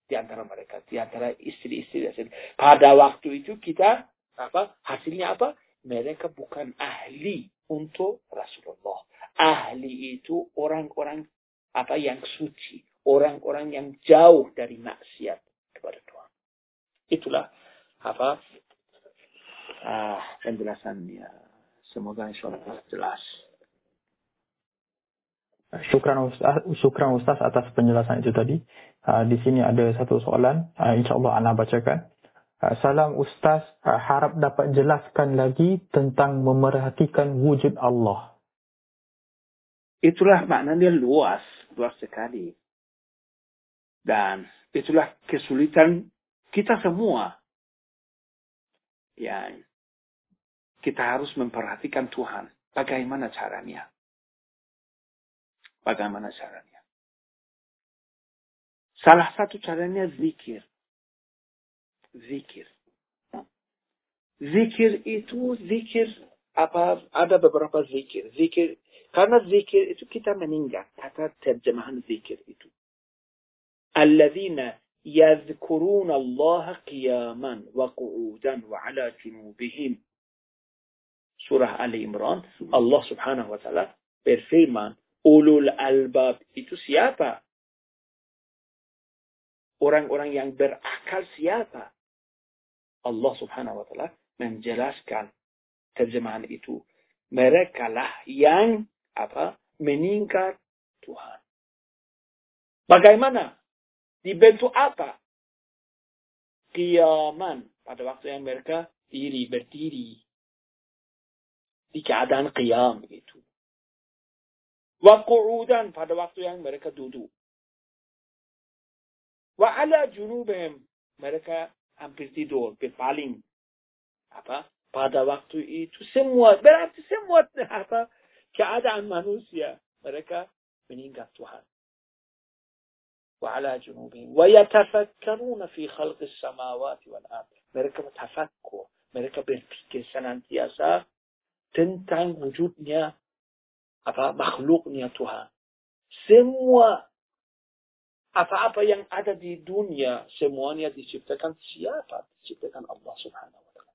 di antara mereka, di antara istri-istri. Pada waktu itu kita apa? Hasilnya apa? Mereka bukan ahli untuk Rasulullah. Ahli itu orang-orang apa yang suci, orang-orang yang jauh dari maksiat kepada Tuhan. Itulah apa ah, penjelasannya. Semoga insyaallah jelas. Syukran Ustaz, syukran Ustaz atas penjelasan itu tadi. Uh, di sini ada satu soalan, uh, insyaAllah Ana bacakan. Uh, salam Ustaz, uh, harap dapat jelaskan lagi tentang memerhatikan wujud Allah. Itulah maknanya luas, luas sekali. Dan itulah kesulitan kita semua ya kita harus memperhatikan Tuhan. Bagaimana caranya? Bagaimana caranya? Salah satu caranya zikir. Zikir. Zikir itu zikir apa ada beberapa zikir. Zikir karena zikir itu kita meninggal kata terjemahan zikir itu. Alladzina يذكرون الله قياما وقعودا وعلى جنوبهم Surah Ali Imran, Allah subhanahu wa ta'ala berfirman, ulul albab itu siapa? Orang-orang yang berakal siapa? Allah subhanahu wa ta'ala menjelaskan terjemahan itu. Mereka lah yang apa meningkat Tuhan. Bagaimana Dibentuk apa? Qiyaman. Pada waktu yang mereka diri, berdiri. Di keadaan qiyam itu. Wa qu'udan pada waktu yang mereka duduk. Wa ala junubihim. Mereka hampir tidur, berpaling. Apa? Pada waktu itu semua, berarti semua apa? Keadaan manusia. Mereka meninggal Tuhan. وعلى جنوبهم ويتفكرون في خلق السماوات والأرض mereka bertafakkur mereka berpikir senantiasa tentang wujudnya apa makhluknya Tuhan semua apa-apa yang ada di dunia semuanya diciptakan siapa diciptakan Allah Subhanahu wa taala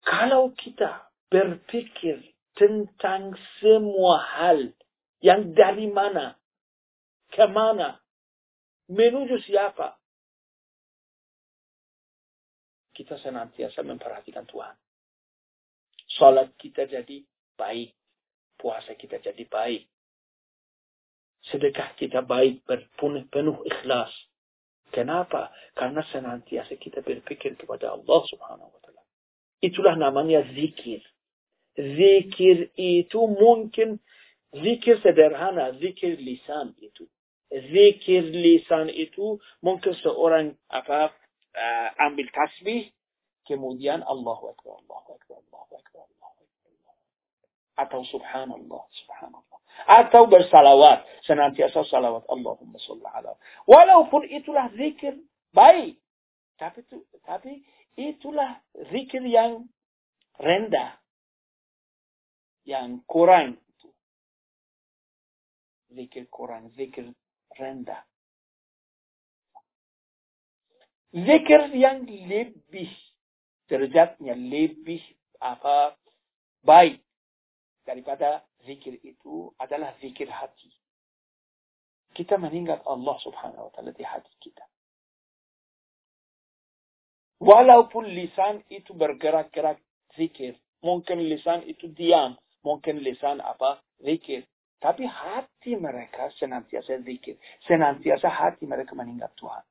kalau kita berpikir tentang semua hal yang dari mana? Ke mana? Menuju siapa? Kita senantiasa memperhatikan Tuhan. Salat kita jadi baik. Puasa kita jadi baik. Sedekah kita baik, berpenuh penuh ikhlas. Kenapa? Karena senantiasa kita berpikir kepada Allah subhanahu wa ta'ala. Itulah namanya zikir. Zikir itu mungkin Zikir sederhana, zikir lisan itu. Zikir lisan itu mungkin seorang apa uh, ambil tasbih, kemudian Allahu Akbar, Allahu Akbar, Allahu Akbar, Allahu Akbar. Atau subhanallah, subhanallah. Atau bersalawat, senantiasa salawat. Allahumma salli ala. Walaupun itulah zikir baik, tapi itu, tapi itulah zikir yang rendah, yang kurang zikir Quran, zikir rendah. Zikir yang lebih derajatnya lebih apa baik daripada zikir itu adalah zikir hati. Kita mengingat Allah subhanahu wa ta'ala di hati kita. Walaupun lisan itu bergerak-gerak zikir. Mungkin lisan itu diam. Mungkin lisan apa? Zikir. Tapi hati mereka senantiasa zikir. Senantiasa hati mereka mengingat Tuhan.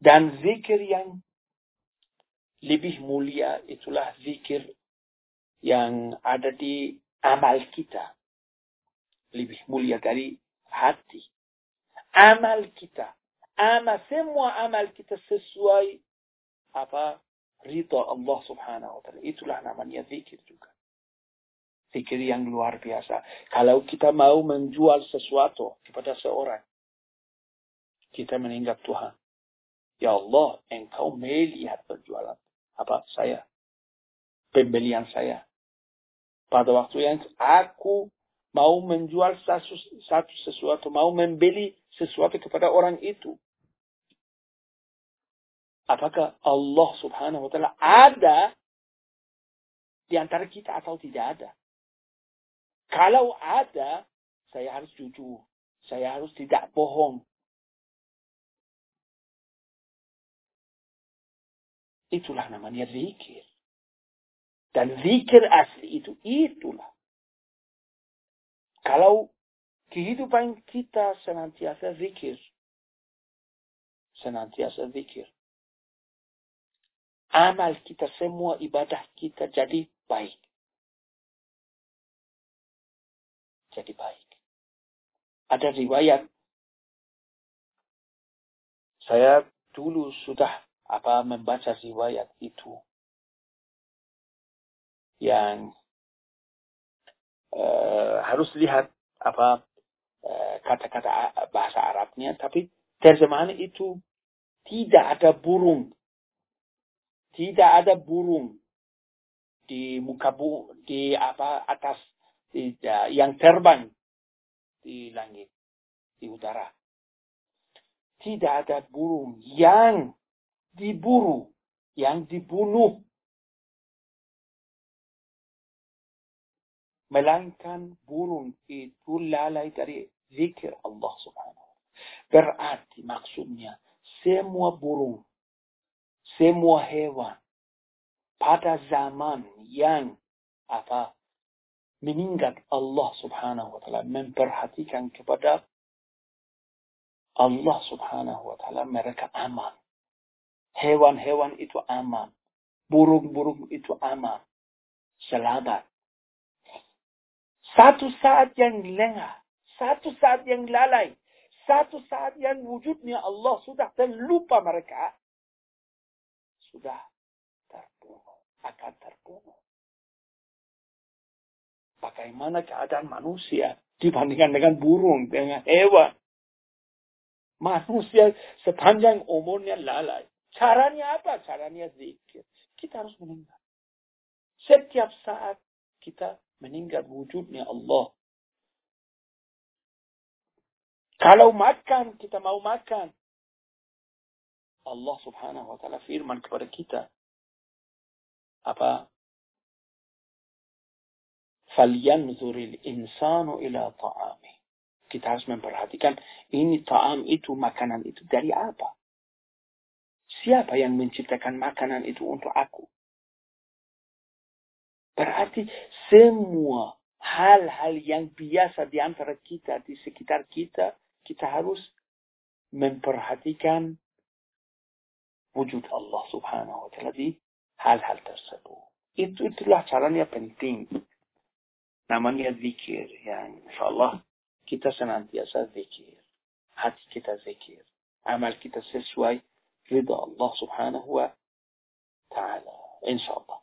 Dan zikir yang lebih mulia itulah zikir yang ada di amal kita. Lebih mulia dari hati. Amal kita Ama semua amal kita sesuai apa ridha Allah subhanahu wa ta'ala. Itulah namanya zikir juga. Zikir yang luar biasa. Kalau kita mau menjual sesuatu kepada seorang, kita meninggal Tuhan. Ya Allah, engkau melihat penjualan apa saya, pembelian saya. Pada waktu yang aku mau menjual satu, satu sesuatu, mau membeli sesuatu kepada orang itu. Apakah Allah subhanahu wa ta'ala ada di antara kita atau tidak ada? Kalau ada, saya harus jujur. Saya harus tidak bohong. Itulah namanya zikir. Dan zikir asli itu itulah. Kalau kehidupan kita senantiasa zikir. Senantiasa zikir amal kita semua ibadah kita jadi baik. Jadi baik. Ada riwayat saya dulu sudah apa membaca riwayat itu yang uh, harus lihat apa eh, kata-kata uh, bahasa Arabnya tapi terjemahan itu tidak ada burung tidak ada burung di muka bu di apa atas di, ya, yang terbang di langit di udara. Tidak ada burung yang diburu, yang dibunuh. Melainkan burung itu lalai dari zikir Allah subhanahu Berarti maksudnya semua burung semua hewan pada zaman yang apa meningkat Allah Subhanahu wa taala memperhatikan kepada Allah Subhanahu wa taala mereka aman. Hewan-hewan itu aman. Burung-burung itu aman. Selamat. Satu saat yang lengah, satu saat yang lalai, satu saat yang wujudnya Allah sudah terlupa mereka sudah terbunuh, akan terbunuh. Bagaimana keadaan manusia dibandingkan dengan burung, dengan hewan. Manusia sepanjang umurnya lalai. Caranya apa? Caranya zikir. Kita harus meninggal. Setiap saat kita meninggal wujudnya Allah. Kalau makan, kita mau makan. Allah subhanahu wa ta'ala firman kepada kita. Apa? Falyanzuril insanu ila ta'ami. Kita harus memperhatikan ini ta'am itu, makanan itu dari apa? Siapa yang menciptakan makanan itu untuk aku? Berarti semua hal-hal yang biasa di antara kita, di sekitar kita, kita harus memperhatikan wujud Allah subhanahu wa ta'ala di hal-hal tersebut. Itu itulah caranya penting. Namanya zikir yang insyaAllah kita senantiasa zikir. Hati kita zikir. Amal kita sesuai ridha Allah subhanahu wa ta'ala. InsyaAllah.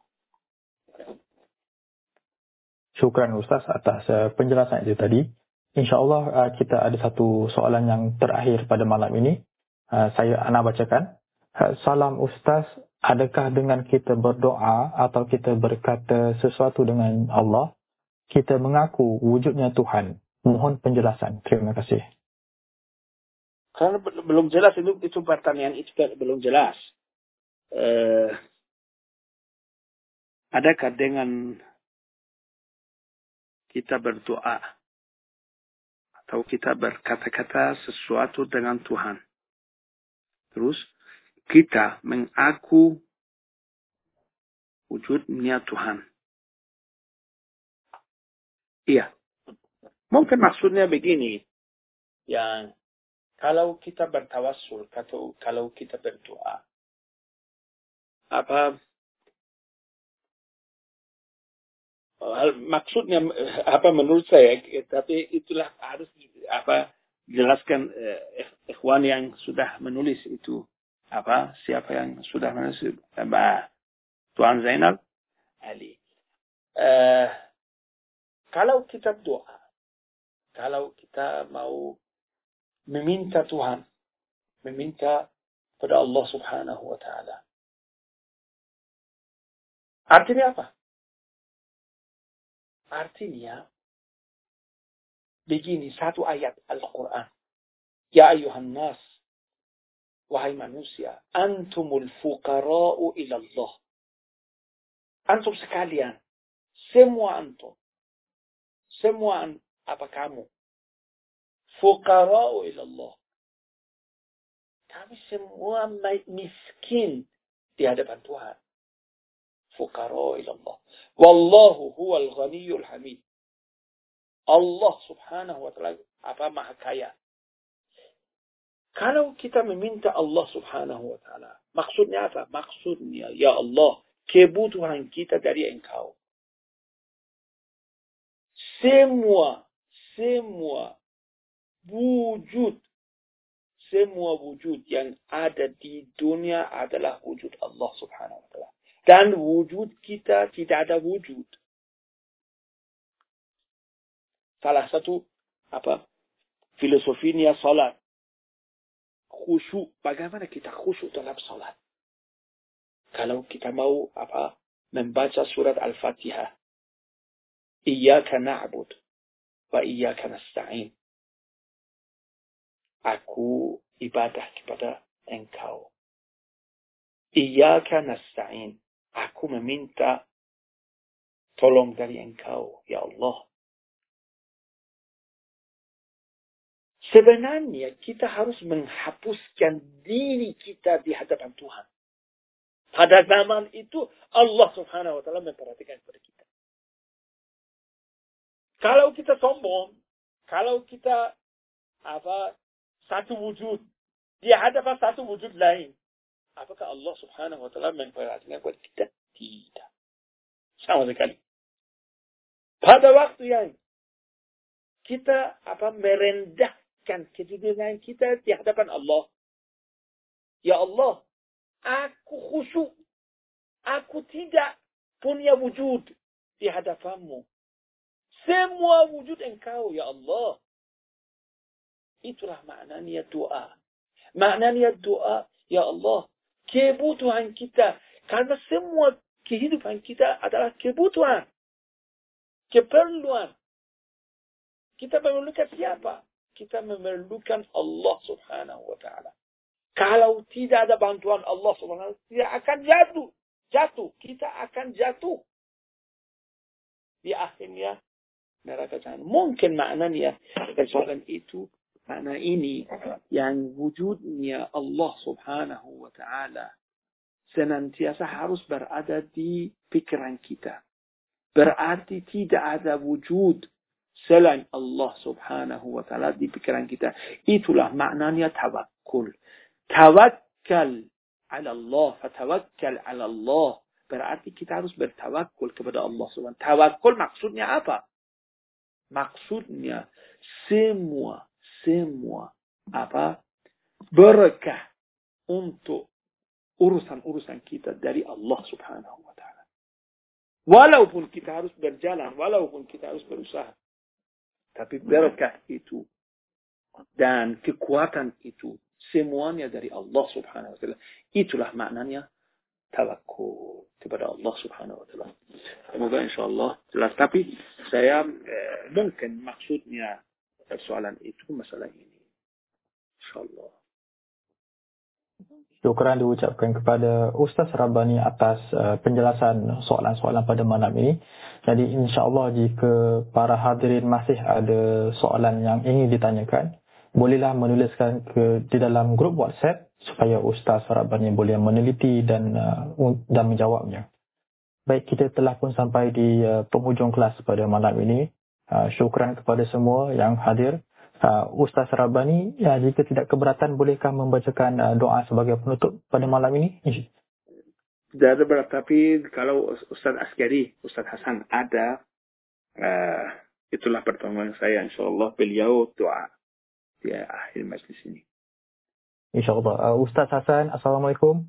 Syukran Ustaz atas uh, penjelasan itu tadi. InsyaAllah uh, kita ada satu soalan yang terakhir pada malam ini. Uh, saya anak bacakan. Salam Ustaz, adakah dengan kita berdoa atau kita berkata sesuatu dengan Allah, kita mengaku wujudnya Tuhan? Mohon penjelasan. Terima kasih. Karena belum jelas itu, itu pertanyaan itu belum jelas. Uh, adakah dengan kita berdoa atau kita berkata-kata sesuatu dengan Tuhan? Terus kita mengaku wujudnya Tuhan. Iya. Mungkin maksudnya begini. Yang kalau kita bertawassul, kalau kita berdoa, apa maksudnya apa menurut saya tapi itulah harus apa jelaskan eh, ikhwan yang sudah menulis itu apa siapa yang sudah menulis Mbak Tuan Zainal Ali. Uh, kalau kita doa kalau kita mau meminta Tuhan meminta pada Allah Subhanahu wa taala. Artinya apa Artinya, begini satu ayat Al-Quran. Ya ayuhan nas, wahai manusia, antumul fuqara'u ilallah. Antum sekalian, semua antum, semua an, apa kamu, fuqara'u ilallah. Kami semua miskin di hadapan Tuhan. Fuqara'u ilallah. Wallahu huwal ghaniyul hamid. Allah subhanahu wa ta'ala apa maha kaya. Kalau kita meminta Allah subhanahu wa ta'ala, maksudnya apa? Maksudnya, ya Allah, kebutuhan kita dari engkau. Semua, semua wujud, semua wujud yang ada di dunia adalah wujud Allah subhanahu wa ta'ala. Kita tidak ada wujud. Salah satu apa filosofinya salat. Khusyuk. Bagaimana kita khusyuk dalam salat? Kalau kita mau apa membaca surat Al-Fatihah. Iyaka na'bud wa iyaka nasta'in. Aku ibadah kepada engkau. Iyaka nasta'in. Aku meminta tolong dari engkau, ya Allah. Sebenarnya kita harus menghapuskan diri kita di hadapan Tuhan. Pada zaman itu Allah subhanahu wa ta'ala memperhatikan kepada kita. Kalau kita sombong, kalau kita apa satu wujud di hadapan satu wujud lain, Apakah Allah subhanahu wa ta'ala memperhatikan kepada kita? Tidak. Sama sekali. Pada waktu yang kita apa merendahkan kedudukan kita di hadapan Allah. Ya Allah, aku khusyuk. Aku tidak punya wujud di hadapanmu. Semua wujud engkau, ya Allah. Itulah maknanya doa. Maknanya doa, ya Allah, kebutuhan kita. Karena semua kehidupan kita adalah kebutuhan. Keperluan. Kita memerlukan siapa? Kita memerlukan Allah subhanahu wa ta'ala. Kalau tidak ada bantuan Allah subhanahu wa ta'ala, tidak akan jatuh. Jatuh. Kita akan jatuh. Di akhirnya neraka jahanam. Mungkin maknanya persoalan itu Makna ini yang wujudnya Allah subhanahu wa ta'ala senantiasa harus berada di pikiran kita. Berarti tidak ada wujud selain Allah subhanahu wa ta'ala di pikiran kita. Itulah maknanya tawakkul. Tawakkal ala Allah, fatawakkal ala Allah. Berarti kita harus bertawakul kepada Allah subhanahu wa ta'ala. Tawakkul maksudnya apa? Maksudnya semua semua apa berkah untuk urusan-urusan kita dari Allah Subhanahu wa taala. Walaupun kita harus berjalan, walaupun kita harus berusaha. Tapi berkah itu dan kekuatan itu semuanya dari Allah Subhanahu wa taala. Itulah maknanya tawakul kepada Allah Subhanahu wa taala. Semoga insyaallah jelas tapi saya eh, mungkin maksudnya persoalan itu masalah ini. InsyaAllah. Syukuran diucapkan kepada Ustaz Rabbani atas uh, penjelasan soalan-soalan pada malam ini. Jadi insyaAllah jika para hadirin masih ada soalan yang ingin ditanyakan, bolehlah menuliskan ke di dalam grup WhatsApp supaya Ustaz Rabani boleh meneliti dan uh, dan menjawabnya. Baik, kita telah pun sampai di uh, penghujung kelas pada malam ini. Uh, syukran kepada semua yang hadir. Uh, Ustaz Rabani, ya, jika tidak keberatan, bolehkah membacakan uh, doa sebagai penutup pada malam ini? Tidak ada berat, tapi kalau Ustaz Askari, Ustaz Hasan ada, uh, itulah pertemuan saya. InsyaAllah beliau doa di akhir majlis ini. InsyaAllah. Uh, Ustaz Hasan, Assalamualaikum.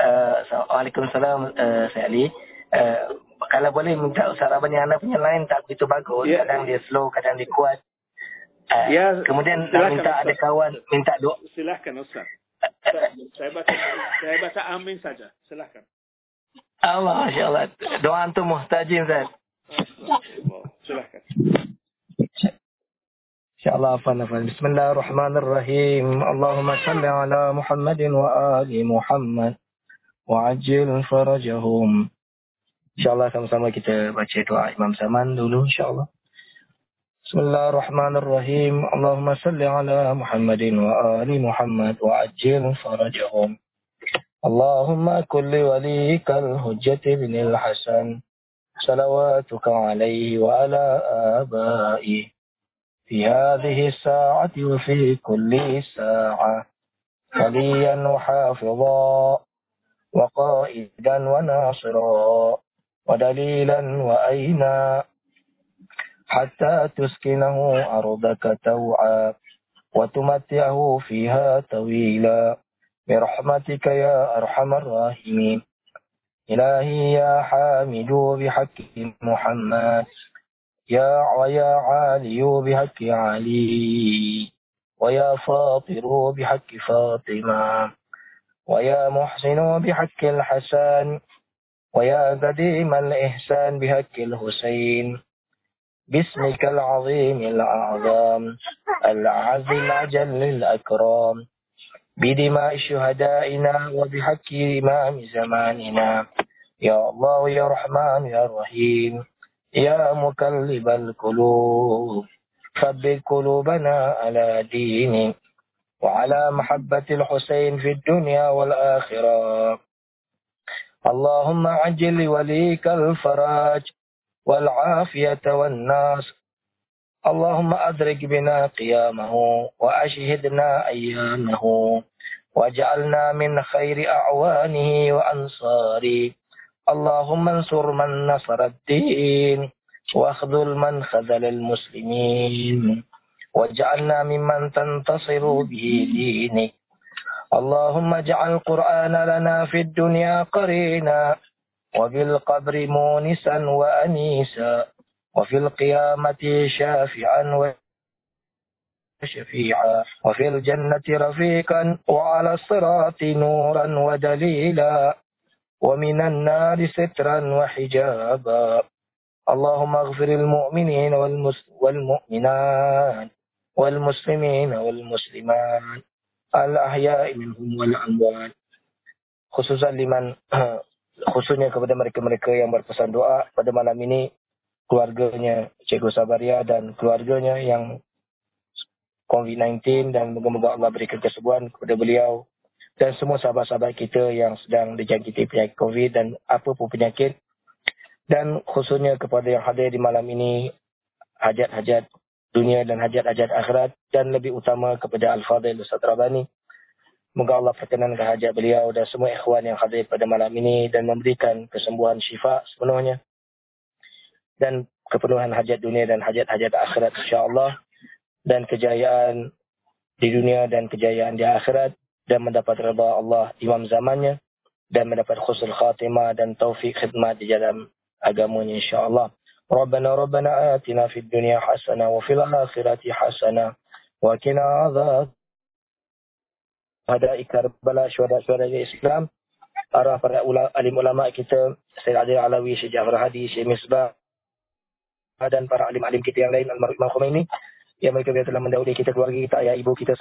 Uh, Waalaikumsalam, uh, saya Ali. Uh, kalau boleh minta Ustaz Rabani Ana punya line tak begitu bagus. Yeah. Kadang dia slow, kadang dia kuat. Uh, ya, kemudian nak minta Ustaz. ada kawan minta doa. Silahkan Ustaz. saya baca saya baca amin saja. Silahkan. Allah, Masya Allah. Doa antum muhtajin, Ustaz. Silahkan. InsyaAllah afan afan. Bismillahirrahmanirrahim. Allahumma salli ala Muhammadin wa ali Muhammad. Wa ajil farajahum. InsyaAllah sama-sama kita baca doa Imam Zaman dulu insyaAllah. Bismillahirrahmanirrahim. Allahumma salli ala Muhammadin wa ali Muhammad wa ajil farajahum. Allahumma kulli walikal hujjati binil hasan. Salawatuka alaihi wa ala abai. في هذه الساعة وفي كل ساعة وليا وحافظا وقائدا وناصرا ودليلا وأينا حتى تسكنه أرضك توعا وتمتعه فيها طويلا. برحمتك يا أرحم الراحمين. إلهي يا حامد بحق محمد. يا ويا عالي بحق علي. ويا فاطر بحق فاطمة. ويا محسن بحق الحسن. ويا قديم الإحسان بهك الحسين. باسمك العظيم الأعظم العز الأجل الأكرم بدماء شهدائنا وبحق إمام زماننا. يا الله يا رحمن يا رحيم. يا مكلب القلوب. ثبت قلوبنا على دينك. وعلى محبة الحسين في الدنيا والآخرة. اللهم عجل لوليك الفراج والعافية والناس. اللهم أدرك بنا قيامه وأشهدنا أيامه واجعلنا من خير أعوانه وأنصاره. اللهم انصر من نصر الدين واخذل من خذل المسلمين. واجعلنا ممن تنتصر به دينك. اللهم اجعل القرآن لنا في الدنيا قرينا وفي القبر مونسا وأنيسا وفي القيامة شافعا وشفيعا وفي الجنة رفيقا وعلى الصراط نورا ودليلا ومن النار سترا وحجابا اللهم اغفر المؤمنين والمؤمنات والمسلمين والمسلمات al-ahya'i minhum wal amwat. Khususan liman khususnya kepada mereka-mereka yang berpesan doa pada malam ini keluarganya Cikgu Sabaria dan keluarganya yang COVID-19 dan moga-moga Allah berikan kesembuhan kepada beliau dan semua sahabat-sahabat kita yang sedang dijangkiti penyakit COVID dan apa pun penyakit. Dan khususnya kepada yang hadir di malam ini hajat-hajat dunia dan hajat-hajat akhirat dan lebih utama kepada Al-Fadhil Ustaz Rabani. Moga Allah perkenankan hajat beliau dan semua ikhwan yang hadir pada malam ini dan memberikan kesembuhan syifa sepenuhnya. Dan kepenuhan hajat dunia dan hajat-hajat akhirat insyaAllah. Dan kejayaan di dunia dan kejayaan di akhirat. Dan mendapat reba Allah imam zamannya. Dan mendapat khusul khatimah dan taufik khidmat di dalam agamanya insyaAllah. ربنا ربنا آتنا في الدنيا حسنة وفي الآخرة حسنة وكنا عذاب. هذا إكربلا شهداء شهداء الإسلام أرى فرع علم علماء كتاب سيد عدي علوي شيخ جعفر هادي شيخ مصباح dan para alim-alim kita yang lain almarhum Imam Khomeini yang mereka telah mendahului kita keluarga kita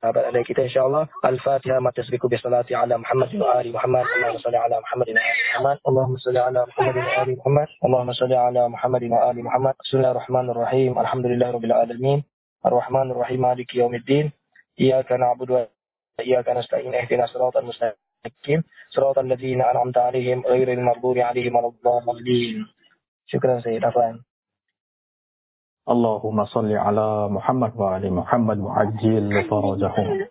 sahabat ada kita insyaallah al-fatihah ma tasbiqu bi salati ala muhammad wa ali muhammad allahumma salli ala muhammad wa ali muhammad allahumma salli ala muhammad wa ali muhammad allahumma salli ala muhammad wa ali muhammad bismillahirrahmanirrahim alhamdulillahirabbil alamin arrahmanir rahim maliki yaumiddin iyyaka na'budu wa iyyaka nasta'in ihdinas siratal mustaqim siratal ladzina an'amta 'alaihim ghairil maghdubi 'alaihim waladdallin syukran sayyid afwan Allahumma salli ala Muhammad wa ali Muhammad mu'ajjil farajahum.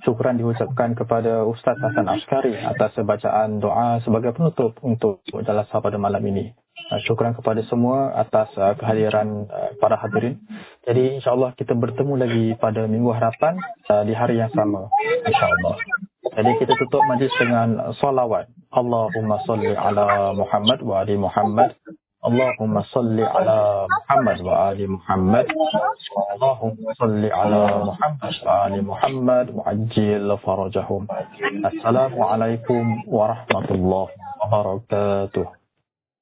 Syukran diucapkan kepada Ustaz Hasan Askari atas bacaan doa sebagai penutup untuk jelasah pada malam ini. Syukran kepada semua atas uh, kehadiran uh, para hadirin. Jadi insyaAllah kita bertemu lagi pada minggu harapan di hari yang sama. InsyaAllah. Jadi kita tutup majlis dengan salawat. Allahumma salli ala Muhammad wa ali Muhammad اللهم صل على محمد وآل محمد. اللهم صل على محمد وآل محمد وعجل فرجهم. السلام عليكم ورحمة الله وبركاته.